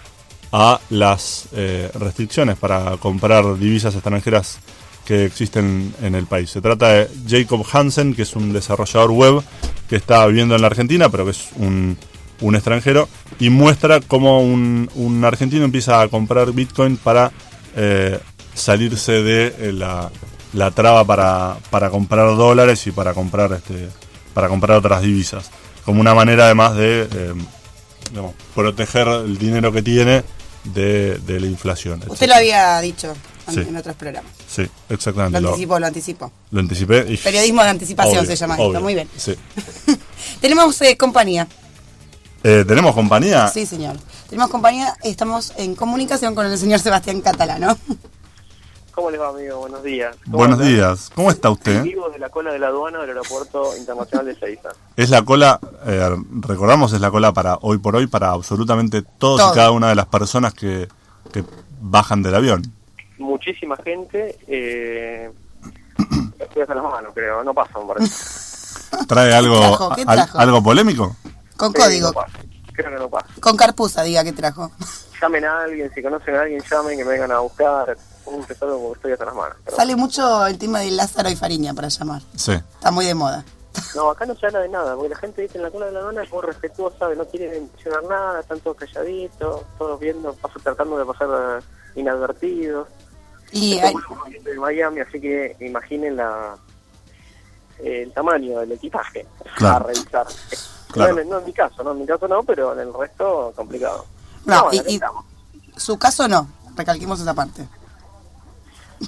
Speaker 2: a las eh, restricciones para comprar divisas extranjeras que existen en el país. Se trata de Jacob Hansen, que es un desarrollador web que está viviendo en la Argentina, pero que es un, un extranjero, y muestra cómo un, un argentino empieza a comprar Bitcoin para eh, salirse de eh, la, la traba para, para comprar dólares y para comprar este para comprar otras divisas. Como una manera además de eh, digamos, proteger el dinero que tiene de, de la inflación.
Speaker 3: Usted lo había dicho en-
Speaker 2: Sí.
Speaker 3: en otros programas.
Speaker 2: Sí, exactamente.
Speaker 3: Lo anticipó, lo anticipó.
Speaker 2: lo anticipé. y-
Speaker 3: Periodismo de anticipación
Speaker 2: Obvio,
Speaker 3: se llama esto,
Speaker 2: obvio,
Speaker 3: muy bien.
Speaker 2: Sí.
Speaker 3: Tenemos eh, compañía.
Speaker 2: Eh, ¿Tenemos compañía?
Speaker 3: Sí, señor. Tenemos compañía, estamos en comunicación con el señor Sebastián Catalano.
Speaker 4: ¿Cómo les va, amigo? Buenos días. ¿Cómo
Speaker 2: Buenos días. ¿Cómo está usted?
Speaker 4: Vivo de la cola de la aduana del Aeropuerto Internacional de Seiza.
Speaker 2: Es la cola, eh, recordamos, es la cola para hoy por hoy para absolutamente todos
Speaker 3: Todo.
Speaker 2: y cada una de las personas que, que bajan del avión.
Speaker 4: Muchísima gente. Eh, estoy hasta las manos, creo. No pasa, me parece.
Speaker 2: ¿Trae algo,
Speaker 3: trajo? ¿Qué
Speaker 2: al-
Speaker 3: trajo?
Speaker 2: algo polémico?
Speaker 3: Con código.
Speaker 4: no. Creo que no pasa.
Speaker 3: Con carpuza, diga que trajo.
Speaker 4: Llamen a alguien, si conocen a alguien, llamen, que me vengan a buscar. Un tesoro estoy hasta las manos. Pero-
Speaker 3: Sale mucho el tema de Lázaro y Fariña para llamar.
Speaker 2: Sí.
Speaker 3: Está muy de moda.
Speaker 4: No, acá no se habla de nada, porque la gente dice en la cola de la aduana es muy respetuosa, no quieren mencionar nada, están todos calladitos, todos viendo, paso, tratando de pasar eh, inadvertidos.
Speaker 3: Y hay-
Speaker 4: de Miami, así que imaginen la el tamaño del equipaje
Speaker 2: Claro.
Speaker 4: a revisar.
Speaker 2: Claro.
Speaker 4: No, en- no en mi caso, no en mi caso no, pero en el resto complicado.
Speaker 3: No,
Speaker 4: bueno,
Speaker 3: y- su caso no. Recalquemos esa parte.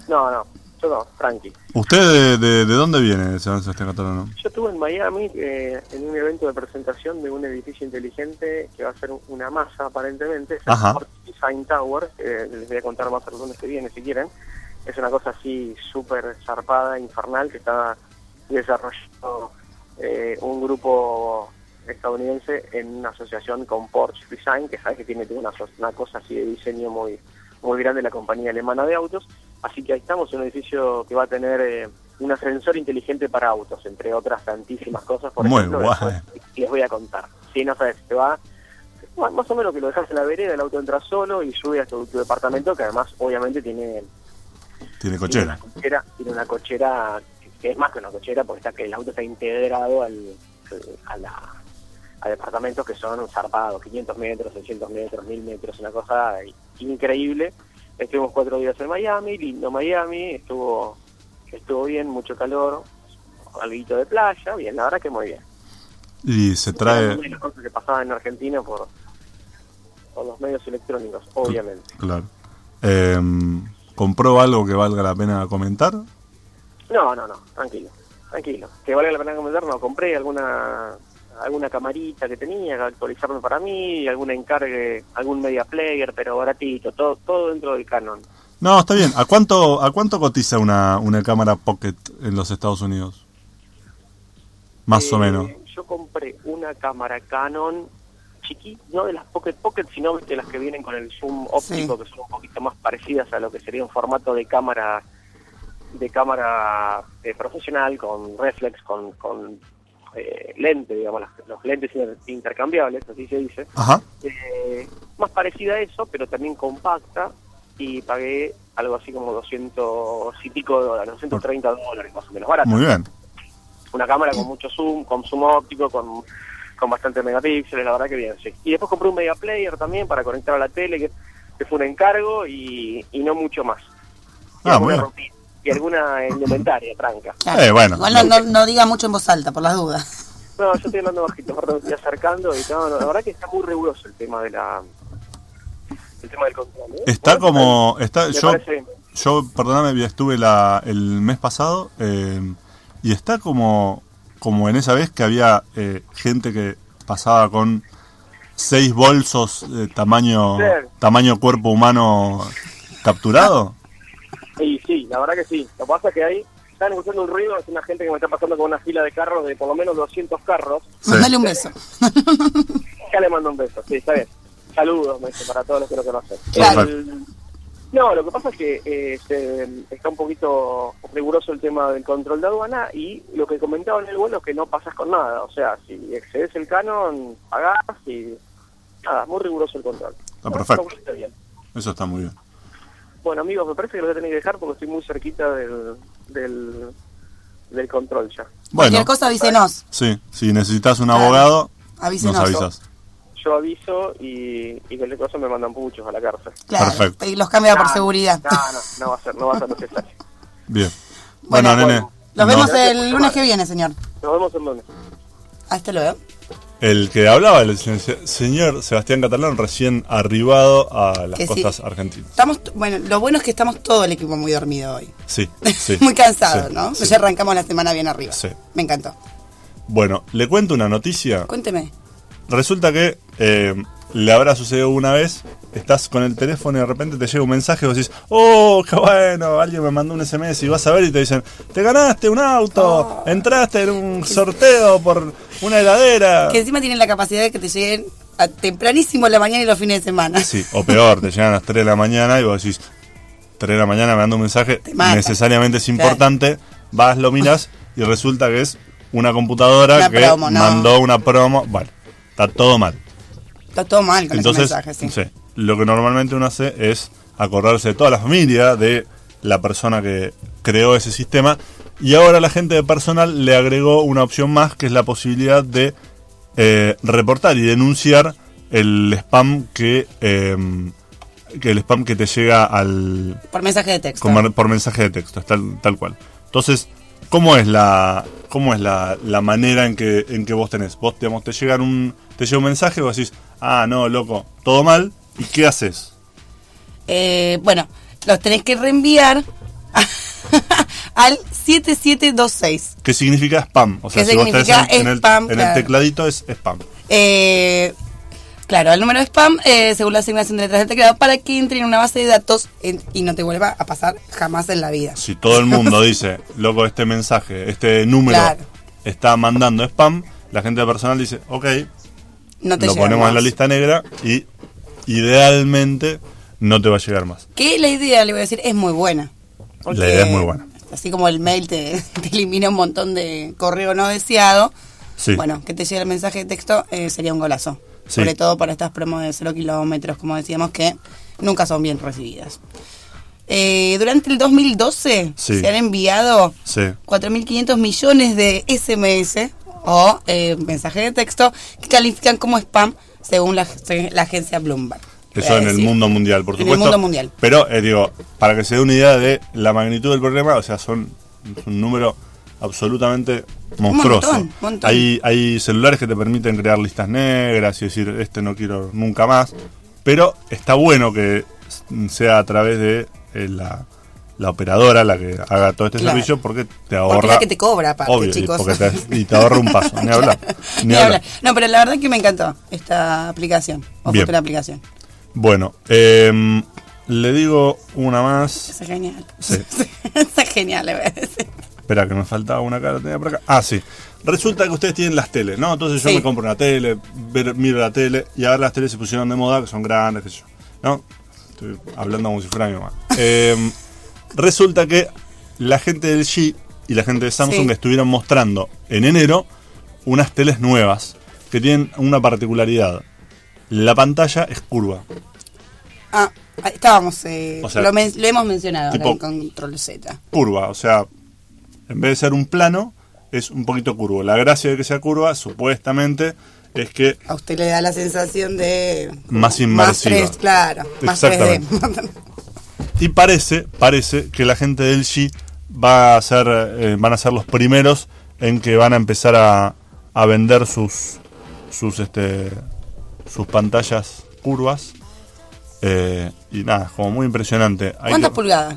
Speaker 4: No, no, yo no, tranqui.
Speaker 2: ¿Usted de, de- de dónde viene, señor Sebastián Catalano?
Speaker 4: Yo estuve en Miami eh, en un evento de presentación de un edificio inteligente que va a ser un- una masa aparentemente, es
Speaker 2: Ajá.
Speaker 4: Design Tower, eh, les voy a contar más el lunes que viene si quieren. Es una cosa así súper zarpada, infernal, que está desarrollando eh, un grupo estadounidense en una asociación con Porsche Design, que sabes que tiene una, una cosa así de diseño muy muy grande la compañía alemana de autos. Así que ahí estamos en un edificio que va a tener eh, un ascensor inteligente para autos, entre otras tantísimas cosas. Por
Speaker 2: Muy
Speaker 4: ejemplo,
Speaker 2: guay.
Speaker 4: les voy a contar. Si no sabes, te va bueno, más o menos que lo dejas en la vereda, el auto entra solo y sube a tu, tu departamento, que además obviamente tiene,
Speaker 2: Tiene
Speaker 4: tiene
Speaker 2: cochera.
Speaker 4: una cochera, tiene una cochera que- que es más que una cochera porque está que el auto está integrado al, a, la, a departamentos que son zarpados, 500 metros, 600 metros, 1000 metros, una cosa increíble. Estuvimos cuatro días en Miami, lindo Miami, estuvo estuvo bien, mucho calor, algo de playa, bien, la verdad que muy bien.
Speaker 2: Y se trae...
Speaker 4: las cosas que pasaban en Argentina por, por los medios electrónicos, obviamente.
Speaker 2: Claro. Eh, ¿Compró algo que valga la pena comentar?
Speaker 4: No, no, no, tranquilo, tranquilo. Que valga la pena comentar, no, compré alguna alguna camarita que tenía que actualizarme para mí, alguna encargue, algún media player, pero baratito, todo todo dentro del canon.
Speaker 2: No, está bien. ¿A cuánto, a cuánto cotiza una, una cámara Pocket en los Estados Unidos? Más o
Speaker 4: Eh,
Speaker 2: menos.
Speaker 4: Yo compré una cámara Canon chiquita, no de las Pocket Pocket, sino de las que vienen con el zoom óptico,
Speaker 3: Sí.
Speaker 4: que son un poquito más parecidas a lo que sería un formato de cámara de cámara eh, profesional con reflex, con, con eh, lente, digamos, las- los lentes inter- intercambiables, así se dice.
Speaker 2: Ajá.
Speaker 4: Eh, más parecida a eso, pero también compacta y pagué algo así como 200 y pico de dólares, 230 dólares más o menos, barato
Speaker 2: Muy bien.
Speaker 4: una cámara con mucho zoom, con zoom óptico, con, con bastante megapíxeles, la verdad que bien, sí. Y después compré un media player también para conectar a la tele, que, que fue un encargo y, y no mucho más.
Speaker 2: Ah, bien.
Speaker 4: ropita, Y alguna indumentaria, tranca.
Speaker 3: Claro.
Speaker 2: Eh, bueno.
Speaker 3: Igual no, no, no diga mucho en voz alta, por las dudas.
Speaker 4: No, yo estoy hablando bajito, me estoy acercando y no, no, la verdad que está muy riguroso el tema de la el tema del control. ¿eh?
Speaker 2: Está
Speaker 4: Bueno,
Speaker 2: como... Está,
Speaker 4: me
Speaker 2: yo,
Speaker 4: parece-
Speaker 2: yo, perdóname, estuve la, el mes pasado eh, y está como, como en esa vez que había eh, gente que pasaba con seis bolsos de tamaño,
Speaker 4: Sí.
Speaker 2: tamaño cuerpo humano capturado.
Speaker 4: Y sí, la verdad que sí. Lo que pasa es que hay están escuchando un ruido, es una gente que me está pasando con una fila de carros de por lo menos 200 carros.
Speaker 2: Sí.
Speaker 3: Mándale un beso.
Speaker 4: Ya le mando un beso, sí, está bien. Saludos, me dice, para todos los que lo conocen.
Speaker 2: Claro.
Speaker 4: El- no, lo que pasa es que eh, se- está un poquito riguroso el tema del control de aduana y lo que comentaba en el vuelo es que no pasas con nada. O sea, si excedes el canon, pagás y nada, muy riguroso el control.
Speaker 2: Está perfecto.
Speaker 4: Está bien.
Speaker 2: Eso está muy bien.
Speaker 4: Bueno, amigos, me parece que lo voy a tener que dejar porque estoy muy cerquita del, del, del control ya.
Speaker 2: Bueno,
Speaker 3: Cualquier cosa avísenos.
Speaker 2: sí, si necesitas un abogado,
Speaker 3: Avísenos.
Speaker 2: nos avisas.
Speaker 4: Yo aviso y, y cualquier cosa me mandan puchos a la cárcel.
Speaker 3: Claro.
Speaker 2: Perfecto.
Speaker 3: Y los cambia por seguridad.
Speaker 4: No, no, no va a ser, no va a ser necesario.
Speaker 2: Bien. Bueno,
Speaker 3: Bueno,
Speaker 2: nene.
Speaker 3: Los
Speaker 2: no-
Speaker 3: vemos el lunes que viene, señor.
Speaker 4: Nos vemos el lunes.
Speaker 3: Hasta luego.
Speaker 2: El que hablaba, el se- señor Sebastián Catalán, recién arribado a las
Speaker 3: Que sí.
Speaker 2: costas argentinas.
Speaker 3: Estamos, bueno, lo bueno es que estamos todo el equipo muy dormido hoy.
Speaker 2: Sí, sí.
Speaker 3: muy cansado,
Speaker 2: Sí,
Speaker 3: ¿no? Ya arrancamos la semana bien arriba.
Speaker 2: Sí.
Speaker 3: Me encantó.
Speaker 2: Bueno, le cuento una noticia.
Speaker 3: Cuénteme.
Speaker 2: Resulta que eh, le habrá sucedido una vez, estás con el teléfono y de repente te llega un mensaje y vos decís, oh, qué bueno, alguien me mandó un SMS y vas a ver y te dicen, te ganaste un auto,
Speaker 3: Oh.
Speaker 2: entraste en un sorteo por una heladera.
Speaker 3: Que encima tienen la capacidad de que te lleguen a tempranísimo en la mañana y los fines de semana.
Speaker 2: Sí, o peor, te llegan a las 3 de la mañana y vos decís, 3 de la mañana me manda un mensaje, necesariamente es importante, vas, lo miras y resulta que es una computadora
Speaker 3: Una
Speaker 2: que
Speaker 3: promo, no.
Speaker 2: mandó una promo. Bueno, está todo mal.
Speaker 3: Está todo mal con
Speaker 2: Entonces,
Speaker 3: ese mensaje, sí.
Speaker 2: sí, lo que normalmente uno hace es acordarse de toda la familia, de la persona que creó ese sistema. Y ahora la gente de personal le agregó una opción más, que es la posibilidad de eh, reportar y denunciar el spam que, eh, que el spam que te llega al
Speaker 3: Por mensaje de texto.
Speaker 2: por mensaje de texto, tal, tal cual. Entonces, ¿cómo es la cómo es la, la manera en que en que vos tenés? Vos digamos, te llegan un te llega un mensaje y vos decís, "Ah, no, loco, todo mal." ¿Y qué haces?
Speaker 3: Eh, bueno, los tenés que reenviar al 7726.
Speaker 2: ¿Qué significa spam? O sea,
Speaker 3: ¿Qué
Speaker 2: si vos tenés en, en el,
Speaker 3: spam?
Speaker 2: en el tecladito es spam.
Speaker 3: Eh, claro, el número de spam eh, según la asignación de letras del teclado para que entre en una base de datos en- y no te vuelva a pasar jamás en la vida.
Speaker 2: Si todo el mundo dice, "Loco, este mensaje, este número
Speaker 3: Claro.
Speaker 2: está mandando spam", la gente de personal dice, "Ok,
Speaker 3: No te
Speaker 2: lo ponemos en la lista negra y idealmente no te va a llegar más."
Speaker 3: Que la idea, le voy a decir, es muy buena.
Speaker 2: La idea es muy buena.
Speaker 3: Así como el mail te, te elimina un montón de correo no deseado,
Speaker 2: Sí.
Speaker 3: bueno, que te llegue el mensaje de texto eh, sería un golazo.
Speaker 2: Sí.
Speaker 3: Sobre todo para estas promos de cero kilómetros, como decíamos, que nunca son bien recibidas. Eh, durante el 2012
Speaker 2: Sí.
Speaker 3: se han enviado
Speaker 2: Sí.
Speaker 3: 4.500 millones de SMS o eh, mensajes de texto que califican como spam según la, la agencia Bloomberg.
Speaker 2: Eso en el mundo mundial, por
Speaker 3: En el
Speaker 2: supuesto.
Speaker 3: mundo mundial.
Speaker 2: Pero, eh, digo, para que se dé una idea de la magnitud del problema, o sea, son un número absolutamente monstruoso.
Speaker 3: montón, montón.
Speaker 2: Hay, hay celulares que te permiten crear listas negras y decir, este no quiero nunca más. Pero está bueno que sea a través de eh, la, la operadora la que haga todo este
Speaker 3: Claro.
Speaker 2: servicio porque te
Speaker 3: Porque
Speaker 2: ahorra.
Speaker 3: es la que te cobra, aparte,
Speaker 2: Obvio, y
Speaker 3: chicos.
Speaker 2: porque te- y te ahorra un paso, ni hablar. Ni,
Speaker 3: Ni
Speaker 2: hablar.
Speaker 3: hablar. No, pero la verdad que me encantó esta aplicación. O
Speaker 2: Bien.
Speaker 3: futura aplicación.
Speaker 2: Bueno, em, le digo una más.
Speaker 3: Esa es genial.
Speaker 2: Sí.
Speaker 3: Esa es genial, a.
Speaker 2: Espera, que me faltaba una cara, tenía por acá. Ah, sí. Resulta que ustedes tienen las teles, ¿no? Entonces yo
Speaker 3: Sí.
Speaker 2: me compro una tele, ver- miro la tele, y ahora las teles se pusieron de moda, que son grandes, qué sé yo. ¿No? Estoy hablando como si fuera mi mamá. Eh, resulta que la gente del G y la gente de Samsung
Speaker 3: Sí.
Speaker 2: estuvieron mostrando en enero unas teles nuevas que tienen una particularidad. La pantalla es curva.
Speaker 3: Ah, estábamos. eh,
Speaker 2: O sea,
Speaker 3: lo, men- lo hemos mencionado
Speaker 2: tipo-
Speaker 3: acá en Control Z.
Speaker 2: curva, o sea, en vez de ser un plano, es un poquito curvo. La gracia de que sea curva, supuestamente, es que
Speaker 3: A usted le da la sensación de.
Speaker 2: Más
Speaker 3: Más
Speaker 2: inmersiva.
Speaker 3: 3, claro. Más 3D.
Speaker 2: y parece, parece que la gente del G va a ser, eh, van a ser los primeros en que van a empezar a, a vender sus sus este sus pantallas curvas. Eh, y nada, como muy impresionante. Hay
Speaker 3: ¿Cuántas
Speaker 2: que-
Speaker 3: pulgadas?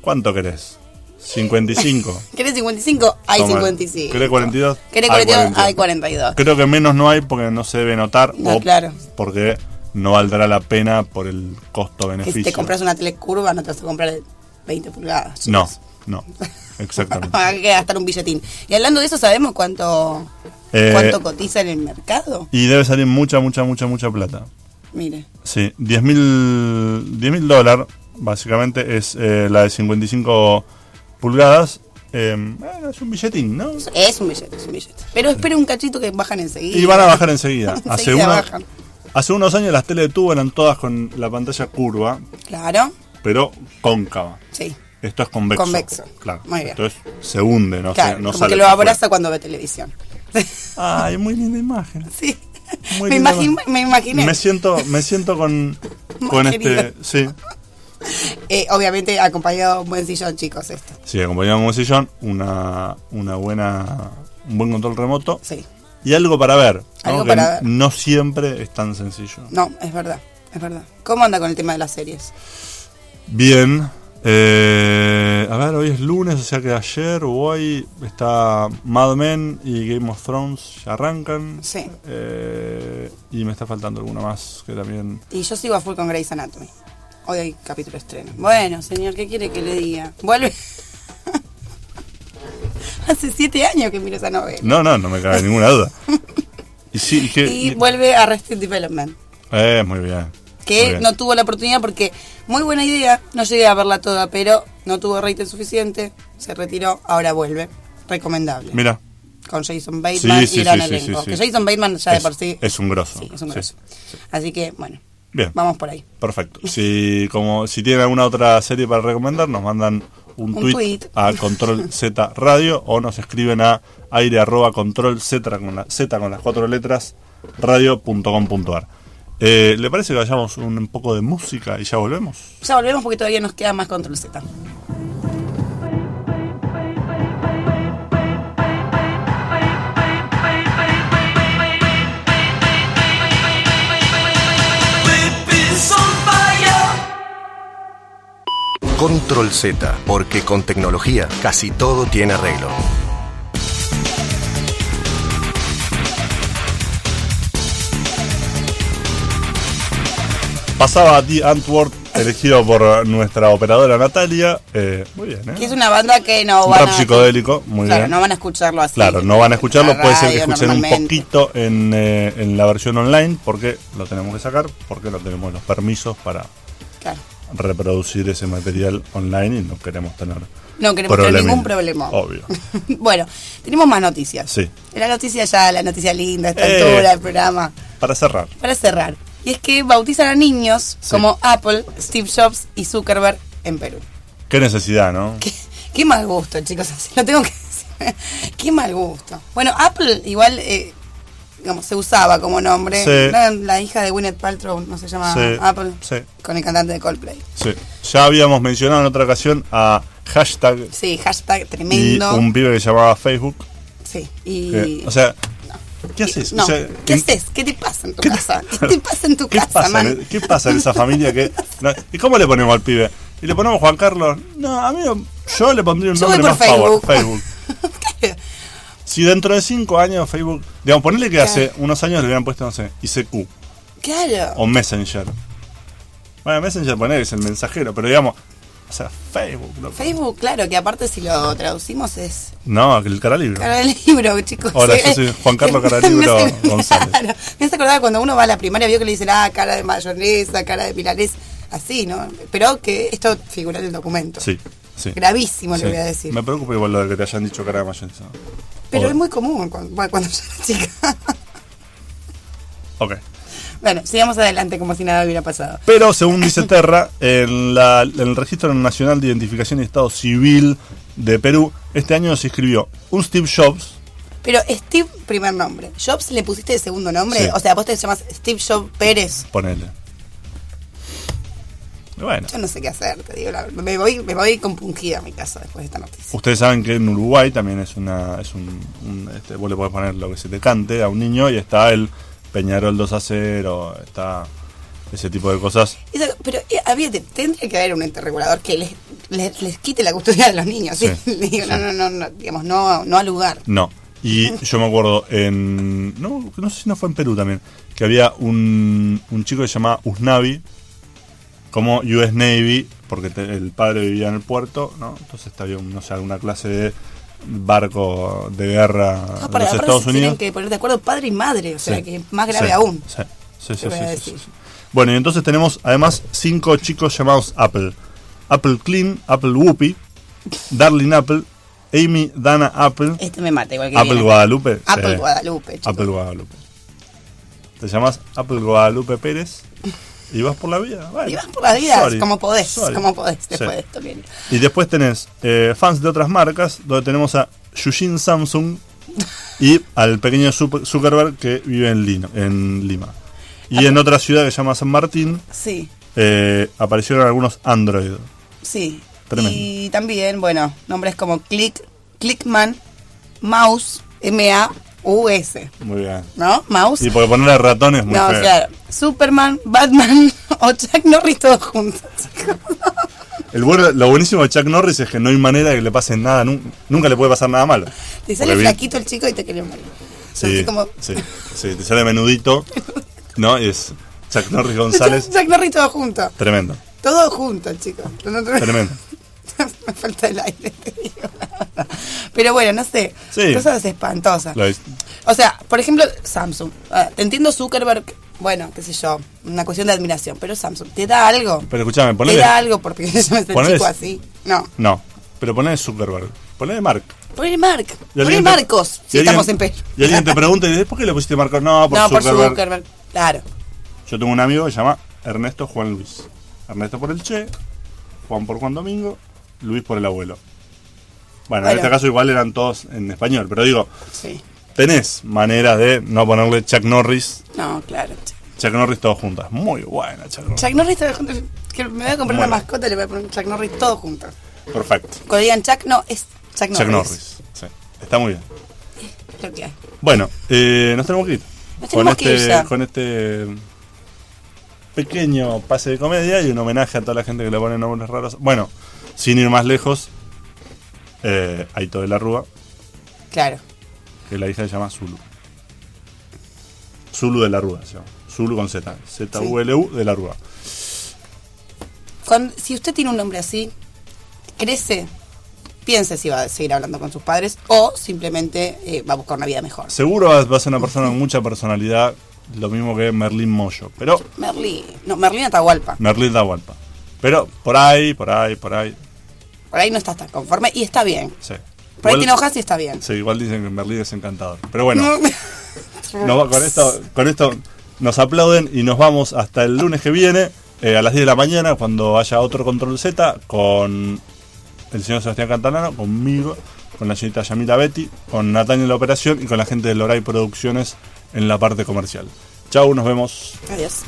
Speaker 2: ¿Cuánto querés? 55.
Speaker 3: ¿Querés 55? Hay
Speaker 2: Toma.
Speaker 3: 55.
Speaker 2: ¿Querés 42?
Speaker 3: ¿Querés
Speaker 2: Hay
Speaker 3: 42? Hay 42.
Speaker 2: Creo que menos no hay porque no se debe notar
Speaker 3: No,
Speaker 2: o
Speaker 3: claro.
Speaker 2: porque no valdrá la pena por el costo-beneficio.
Speaker 3: si te compras una tele curva no te vas a comprar de 20 pulgadas.
Speaker 2: No,
Speaker 3: chicos.
Speaker 2: No, exactamente.
Speaker 3: Hay que gastar un billetín. Y hablando de eso, ¿sabemos cuánto,
Speaker 2: Eh,
Speaker 3: cuánto cotiza en el mercado?
Speaker 2: Y debe salir mucha, mucha, mucha, mucha plata.
Speaker 3: Mire.
Speaker 2: Sí, 10 mil 10 mil dólares, básicamente, es eh, la de 55 pulgadas. Eh, bueno, es un billetín, ¿no?
Speaker 3: Es un billete, es un billete. Pero espera un cachito que bajan enseguida.
Speaker 2: Y van a bajar enseguida. Hace,
Speaker 3: Enseguida
Speaker 2: uno-
Speaker 3: bajan.
Speaker 2: hace unos años las tele de tubo eran todas con la pantalla curva,
Speaker 3: Claro,
Speaker 2: pero cóncava.
Speaker 3: sí.
Speaker 2: Esto es convexo.
Speaker 3: Convexo.
Speaker 2: Claro.
Speaker 3: Muy bien.
Speaker 2: Entonces se hunde, no,
Speaker 3: claro,
Speaker 2: se, no
Speaker 3: como
Speaker 2: sale
Speaker 3: que lo abraza cuando ve televisión.
Speaker 2: Ay, muy linda imagen.
Speaker 3: sí.
Speaker 2: Muy
Speaker 3: me,
Speaker 2: linda
Speaker 3: imagi-
Speaker 2: imagen.
Speaker 3: me imaginé.
Speaker 2: Me siento, me siento con, con este. Sí.
Speaker 3: Eh, obviamente acompañado de un buen sillón, chicos, esto.
Speaker 2: Sí, acompañamos un sillón, una, una buena, un buen control remoto
Speaker 3: Sí.
Speaker 2: y algo para ver. ¿no?
Speaker 3: Algo
Speaker 2: Que
Speaker 3: para ver.
Speaker 2: No siempre es tan sencillo.
Speaker 3: No, es verdad, es verdad. ¿Cómo anda con el tema de las series?
Speaker 2: Bien. eh, a ver, hoy es lunes, o sea que ayer o hoy está Mad Men y Game of Thrones ya arrancan.
Speaker 3: Sí.
Speaker 2: Eh, y me está faltando alguna más que también.
Speaker 3: Y yo sigo a full con Grey's Anatomy. Hoy hay capítulo estreno. Bueno, señor, ¿qué quiere que le diga? Vuelve. Hace siete años que miro esa novela.
Speaker 2: No, no, no me cabe ninguna duda. Y sí, y que.
Speaker 3: Y
Speaker 2: y-
Speaker 3: vuelve a Arrested Development.
Speaker 2: eh, muy bien.
Speaker 3: Que
Speaker 2: muy bien.
Speaker 3: no tuvo la oportunidad porque, muy buena idea, no llegué a verla toda, pero no tuvo rating suficiente, se retiró, ahora vuelve. Recomendable.
Speaker 2: Mira,
Speaker 3: Con Jason Bateman
Speaker 2: Sí, sí,
Speaker 3: y gran elenco. Que. Jason Bateman ya de por sí
Speaker 2: es un grosso.
Speaker 3: Sí, es un grosso. Así que, bueno,
Speaker 2: bien.
Speaker 3: vamos por ahí.
Speaker 2: Perfecto. Si como si tienen alguna otra serie para recomendar, nos mandan un,
Speaker 3: Un
Speaker 2: tweet,
Speaker 3: tweet.
Speaker 2: a Control Z Radio o nos escriben a aire arroba control Z con la Z con las cuatro letras radio.com.ar. Eh, ¿Le parece que vayamos un, un poco de música y ya volvemos?
Speaker 3: Ya volvemos porque todavía nos queda más Control Z.
Speaker 1: Control Z, porque con tecnología casi todo tiene arreglo.
Speaker 2: Pasaba The Antwoord, elegido por nuestra operadora Natalia. Eh, muy bien, ¿eh?
Speaker 3: Que es una banda que no
Speaker 2: Un
Speaker 3: van
Speaker 2: rap
Speaker 3: a...
Speaker 2: psicodélico, muy
Speaker 3: claro,
Speaker 2: bien.
Speaker 3: no van a escucharlo así.
Speaker 2: Claro, no van a escucharlo, puede ser que escuchen un poquito en, eh, en la versión online, porque lo tenemos que sacar, porque no tenemos los permisos para
Speaker 3: Claro.
Speaker 2: Reproducir ese material online y no queremos tener
Speaker 3: No queremos tener ningún problema.
Speaker 2: Obvio.
Speaker 3: bueno, tenemos más noticias.
Speaker 2: Sí.
Speaker 3: La noticia ya, la noticia linda, esta
Speaker 2: Eh.
Speaker 3: altura del programa.
Speaker 2: Para cerrar,
Speaker 3: Para cerrar. Y es que bautizan a niños
Speaker 2: Sí.
Speaker 3: como Apple, Steve Jobs y Zuckerberg en Perú.
Speaker 2: qué necesidad, ¿no?
Speaker 3: Qué, qué mal gusto, chicos, así lo tengo que decir. qué mal gusto. Bueno, Apple igual, eh, digamos, se usaba como nombre.
Speaker 2: Sí.
Speaker 3: ¿No? La hija de Gwyneth Paltrow, ¿no se llama
Speaker 2: Sí,
Speaker 3: Apple?
Speaker 2: sí.
Speaker 3: Con el cantante de Coldplay.
Speaker 2: Sí. Ya habíamos mencionado en otra ocasión a hashtag
Speaker 3: Sí, hashtag
Speaker 2: y
Speaker 3: tremendo.
Speaker 2: un pibe que se llamaba Facebook.
Speaker 3: Sí, y...
Speaker 2: o sea, ¿qué haces?
Speaker 3: No,
Speaker 2: O sea,
Speaker 3: ¿qué
Speaker 2: ¿en-
Speaker 3: haces? ¿Qué te pasa en tu
Speaker 2: ¿Qué
Speaker 3: casa? ¿Qué te pasa en tu
Speaker 2: ¿Qué
Speaker 3: casa,
Speaker 2: pasa,
Speaker 3: man?
Speaker 2: ¿Qué pasa en esa familia que.? no, ¿Y cómo le ponemos al pibe? ¿Y le ponemos Juan Carlos? No, a mí yo le pondría un
Speaker 3: Yo
Speaker 2: nombre más favor.
Speaker 3: Facebook.
Speaker 2: Facebook. Si dentro de cinco años Facebook. Digamos, ponerle que
Speaker 3: Claro.
Speaker 2: hace unos años le hubieran puesto, no sé, ICQ
Speaker 3: Claro.
Speaker 2: o Messenger. Bueno, Messenger poner es el mensajero, pero digamos. O sea, Facebook, loco.
Speaker 3: Facebook, claro, que aparte si lo traducimos es
Speaker 2: No, el cara libre.
Speaker 3: cara del libro, chicos.
Speaker 2: Hola, yo soy Juan Carlos Caralibro González.
Speaker 3: Claro. Me hace acordar cuando uno va a la primaria, vio que le dicen, ah, cara de mayonesa, cara de milanesa, así, ¿no? Pero que esto figura en el documento.
Speaker 2: Sí, sí.
Speaker 3: Gravísimo,
Speaker 2: Sí.
Speaker 3: le voy a decir.
Speaker 2: Me preocupa igual lo de que te hayan dicho cara de mayonesa.
Speaker 3: Pero es muy común cuando, cuando yo era chica.
Speaker 2: Ok.
Speaker 3: bueno, sigamos adelante como si nada hubiera pasado.
Speaker 2: Pero según dice Terra, en, la- en el Registro Nacional de Identificación y Estado Civil de Perú, este año se inscribió un Steve Jobs.
Speaker 3: Pero Steve, primer nombre. Jobs le pusiste de segundo nombre.
Speaker 2: Sí.
Speaker 3: O sea, vos te llamas Steve Jobs Pérez.
Speaker 2: Ponele. Bueno,
Speaker 3: Yo no sé qué hacer, te digo. la- me, voy, me voy compungida a mi casa después de esta noticia.
Speaker 2: ustedes saben que en Uruguay también es una. Es un, un, este, vos le podés poner lo que se te cante a un niño y está el Peñarol 2 a 0, está ese tipo de cosas.
Speaker 3: Eso- pero eh, había, tendría que haber un ente regulador que les, les, les quite la custodia de los niños. ¿sí?
Speaker 2: Sí,
Speaker 3: Digo,
Speaker 2: sí.
Speaker 3: No, no, no, no, digamos, no, no al lugar.
Speaker 2: No. Y yo me acuerdo en. No, no sé si no fue en Perú también. Que había un, un chico que se llamaba Usnavi. Como US Navy, porque te- el padre vivía en el puerto, ¿no? Entonces había, no sé, alguna clase de barco de guerra
Speaker 3: Ah,
Speaker 2: de los Estados
Speaker 3: se tienen
Speaker 2: Unidos.
Speaker 3: que poner de acuerdo padre y madre, o sea
Speaker 2: Sí.
Speaker 3: que es más grave
Speaker 2: Sí,
Speaker 3: aún.
Speaker 2: Sí, sí, sí. Bueno, y entonces tenemos además cinco chicos llamados Apple. Apple Clean, Apple Whoopi, Darling Apple, Amy Dana Apple,
Speaker 3: Este me mata igual que
Speaker 2: Apple
Speaker 3: viene.
Speaker 2: Guadalupe.
Speaker 3: Apple. Guadalupe, chicos.
Speaker 2: Apple Guadalupe. Te llamas Apple Guadalupe Pérez y vas por la vida. Bueno,
Speaker 3: Y vas por la vida
Speaker 2: sorry,
Speaker 3: como podés,
Speaker 2: sorry.
Speaker 3: como podés después
Speaker 2: Sí.
Speaker 3: de esto, querido.
Speaker 2: Y después tenés eh, fans de otras marcas, donde tenemos a Yushin Samsung y al pequeño Zuckerberg que vive en, Lino- en Lima. Y en otra ciudad que se llama San Martín
Speaker 3: Sí,
Speaker 2: eh, aparecieron algunos Android.
Speaker 3: sí.
Speaker 2: Tremendo.
Speaker 3: Y también, bueno, nombres como Click, Clickman, Mouse, M-A-U-S,
Speaker 2: Muy bien.
Speaker 3: ¿no? Mouse.
Speaker 2: Y porque ponerle ratón es muy
Speaker 3: no,
Speaker 2: feo.
Speaker 3: claro. Superman, Batman o Chuck Norris todos juntos.
Speaker 2: El bueno, lo buenísimo de Chuck Norris es que no hay manera de que le pase nada, nun- nunca le puede pasar nada malo.
Speaker 3: Te sale
Speaker 2: Porque vi-
Speaker 3: flaquito el chico y te quiere morir.
Speaker 2: Sí,
Speaker 3: como-
Speaker 2: sí, sí, te sale menudito, ¿no? Y es Chuck Norris González,
Speaker 3: Chuck Norris todo junto.
Speaker 2: tremendo,
Speaker 3: Todo junto, chicos. No, no, no.
Speaker 2: tremendo.
Speaker 3: Me falta el aire, te digo. Pero bueno, no sé.
Speaker 2: Sí.
Speaker 3: Cosas espantosas.
Speaker 2: Lo es-
Speaker 3: O sea, por ejemplo, Samsung. Ah, te entiendo Zuckerberg, bueno, qué sé yo, una cuestión de admiración. Pero Samsung, ¿te da algo?
Speaker 2: Pero escúchame,
Speaker 3: ¿Te
Speaker 2: ponele...
Speaker 3: da algo porque yo me el
Speaker 2: ponele-
Speaker 3: chico así? No.
Speaker 2: No, pero ponele Zuckerberg, ponele Mark.
Speaker 3: Ponle Mark.
Speaker 2: Te-
Speaker 3: Marcos, si estamos en P.
Speaker 2: Y alguien te pregunta, ¿y por qué le pusiste Marcos? No, por
Speaker 3: No, por
Speaker 2: Zuckerberg.
Speaker 3: Zuckerberg. Claro.
Speaker 2: Yo tengo un amigo que se llama Ernesto Juan Luis. Ernesto por el Che, Juan por Juan Domingo, Luis por el abuelo. Bueno, en este caso igual eran todos en español, pero digo,
Speaker 3: Sí.
Speaker 2: tenés maneras de no ponerle Chuck Norris,
Speaker 3: No, claro.
Speaker 2: Chuck Norris todos juntas. Muy buena, Chuck Norris.
Speaker 3: Chuck Norris todo junto. Que me voy a comprar una mascota y le voy a poner Chuck Norris todo junto.
Speaker 2: Perfecto.
Speaker 3: Cuando digan Chuck, no, es Chuck Norris.
Speaker 2: Chuck Norris. Sí, está muy bien.
Speaker 3: Lo que hay.
Speaker 2: Bueno, eh, nos tenemos que ir.
Speaker 3: Nos tenemos que ir
Speaker 2: este,
Speaker 3: ya.
Speaker 2: con este pequeño pase de comedia y un homenaje a toda la gente que le pone nombres raros. Bueno, sin ir más lejos, eh, Aito de la Rúa,
Speaker 3: Claro.
Speaker 2: que la hija se llama Zulu. Zulu de la Rúa se llama. Zulu con Z. Z-U-L-U de la Rúa.
Speaker 3: Cuando- si usted tiene un nombre así, crece, piense si va a seguir hablando con sus padres o simplemente eh, va a buscar una vida mejor.
Speaker 2: Seguro va a ser una persona con mucha personalidad, lo mismo que Merlín Moyo. Pero
Speaker 3: Merlín, no, Merlín Atahualpa.
Speaker 2: Merlín vuelta. Pero por ahí, por ahí, por ahí.
Speaker 3: Por ahí no estás tan conforme y está bien.
Speaker 2: Sí.
Speaker 3: Por ahí te enojas y está bien.
Speaker 2: Sí, igual dicen que Merlín es encantador. Pero bueno, nos con, esto, con esto nos aplauden y nos vamos hasta el lunes que viene, eh, a las 10 de la mañana, cuando haya otro Control Z, con el señor Sebastián Cantanano, conmigo, con la señorita Yamila Betty, con Natalia en la operación y con la gente de Loray Producciones en la parte comercial. Chau, nos vemos.
Speaker 3: Adiós.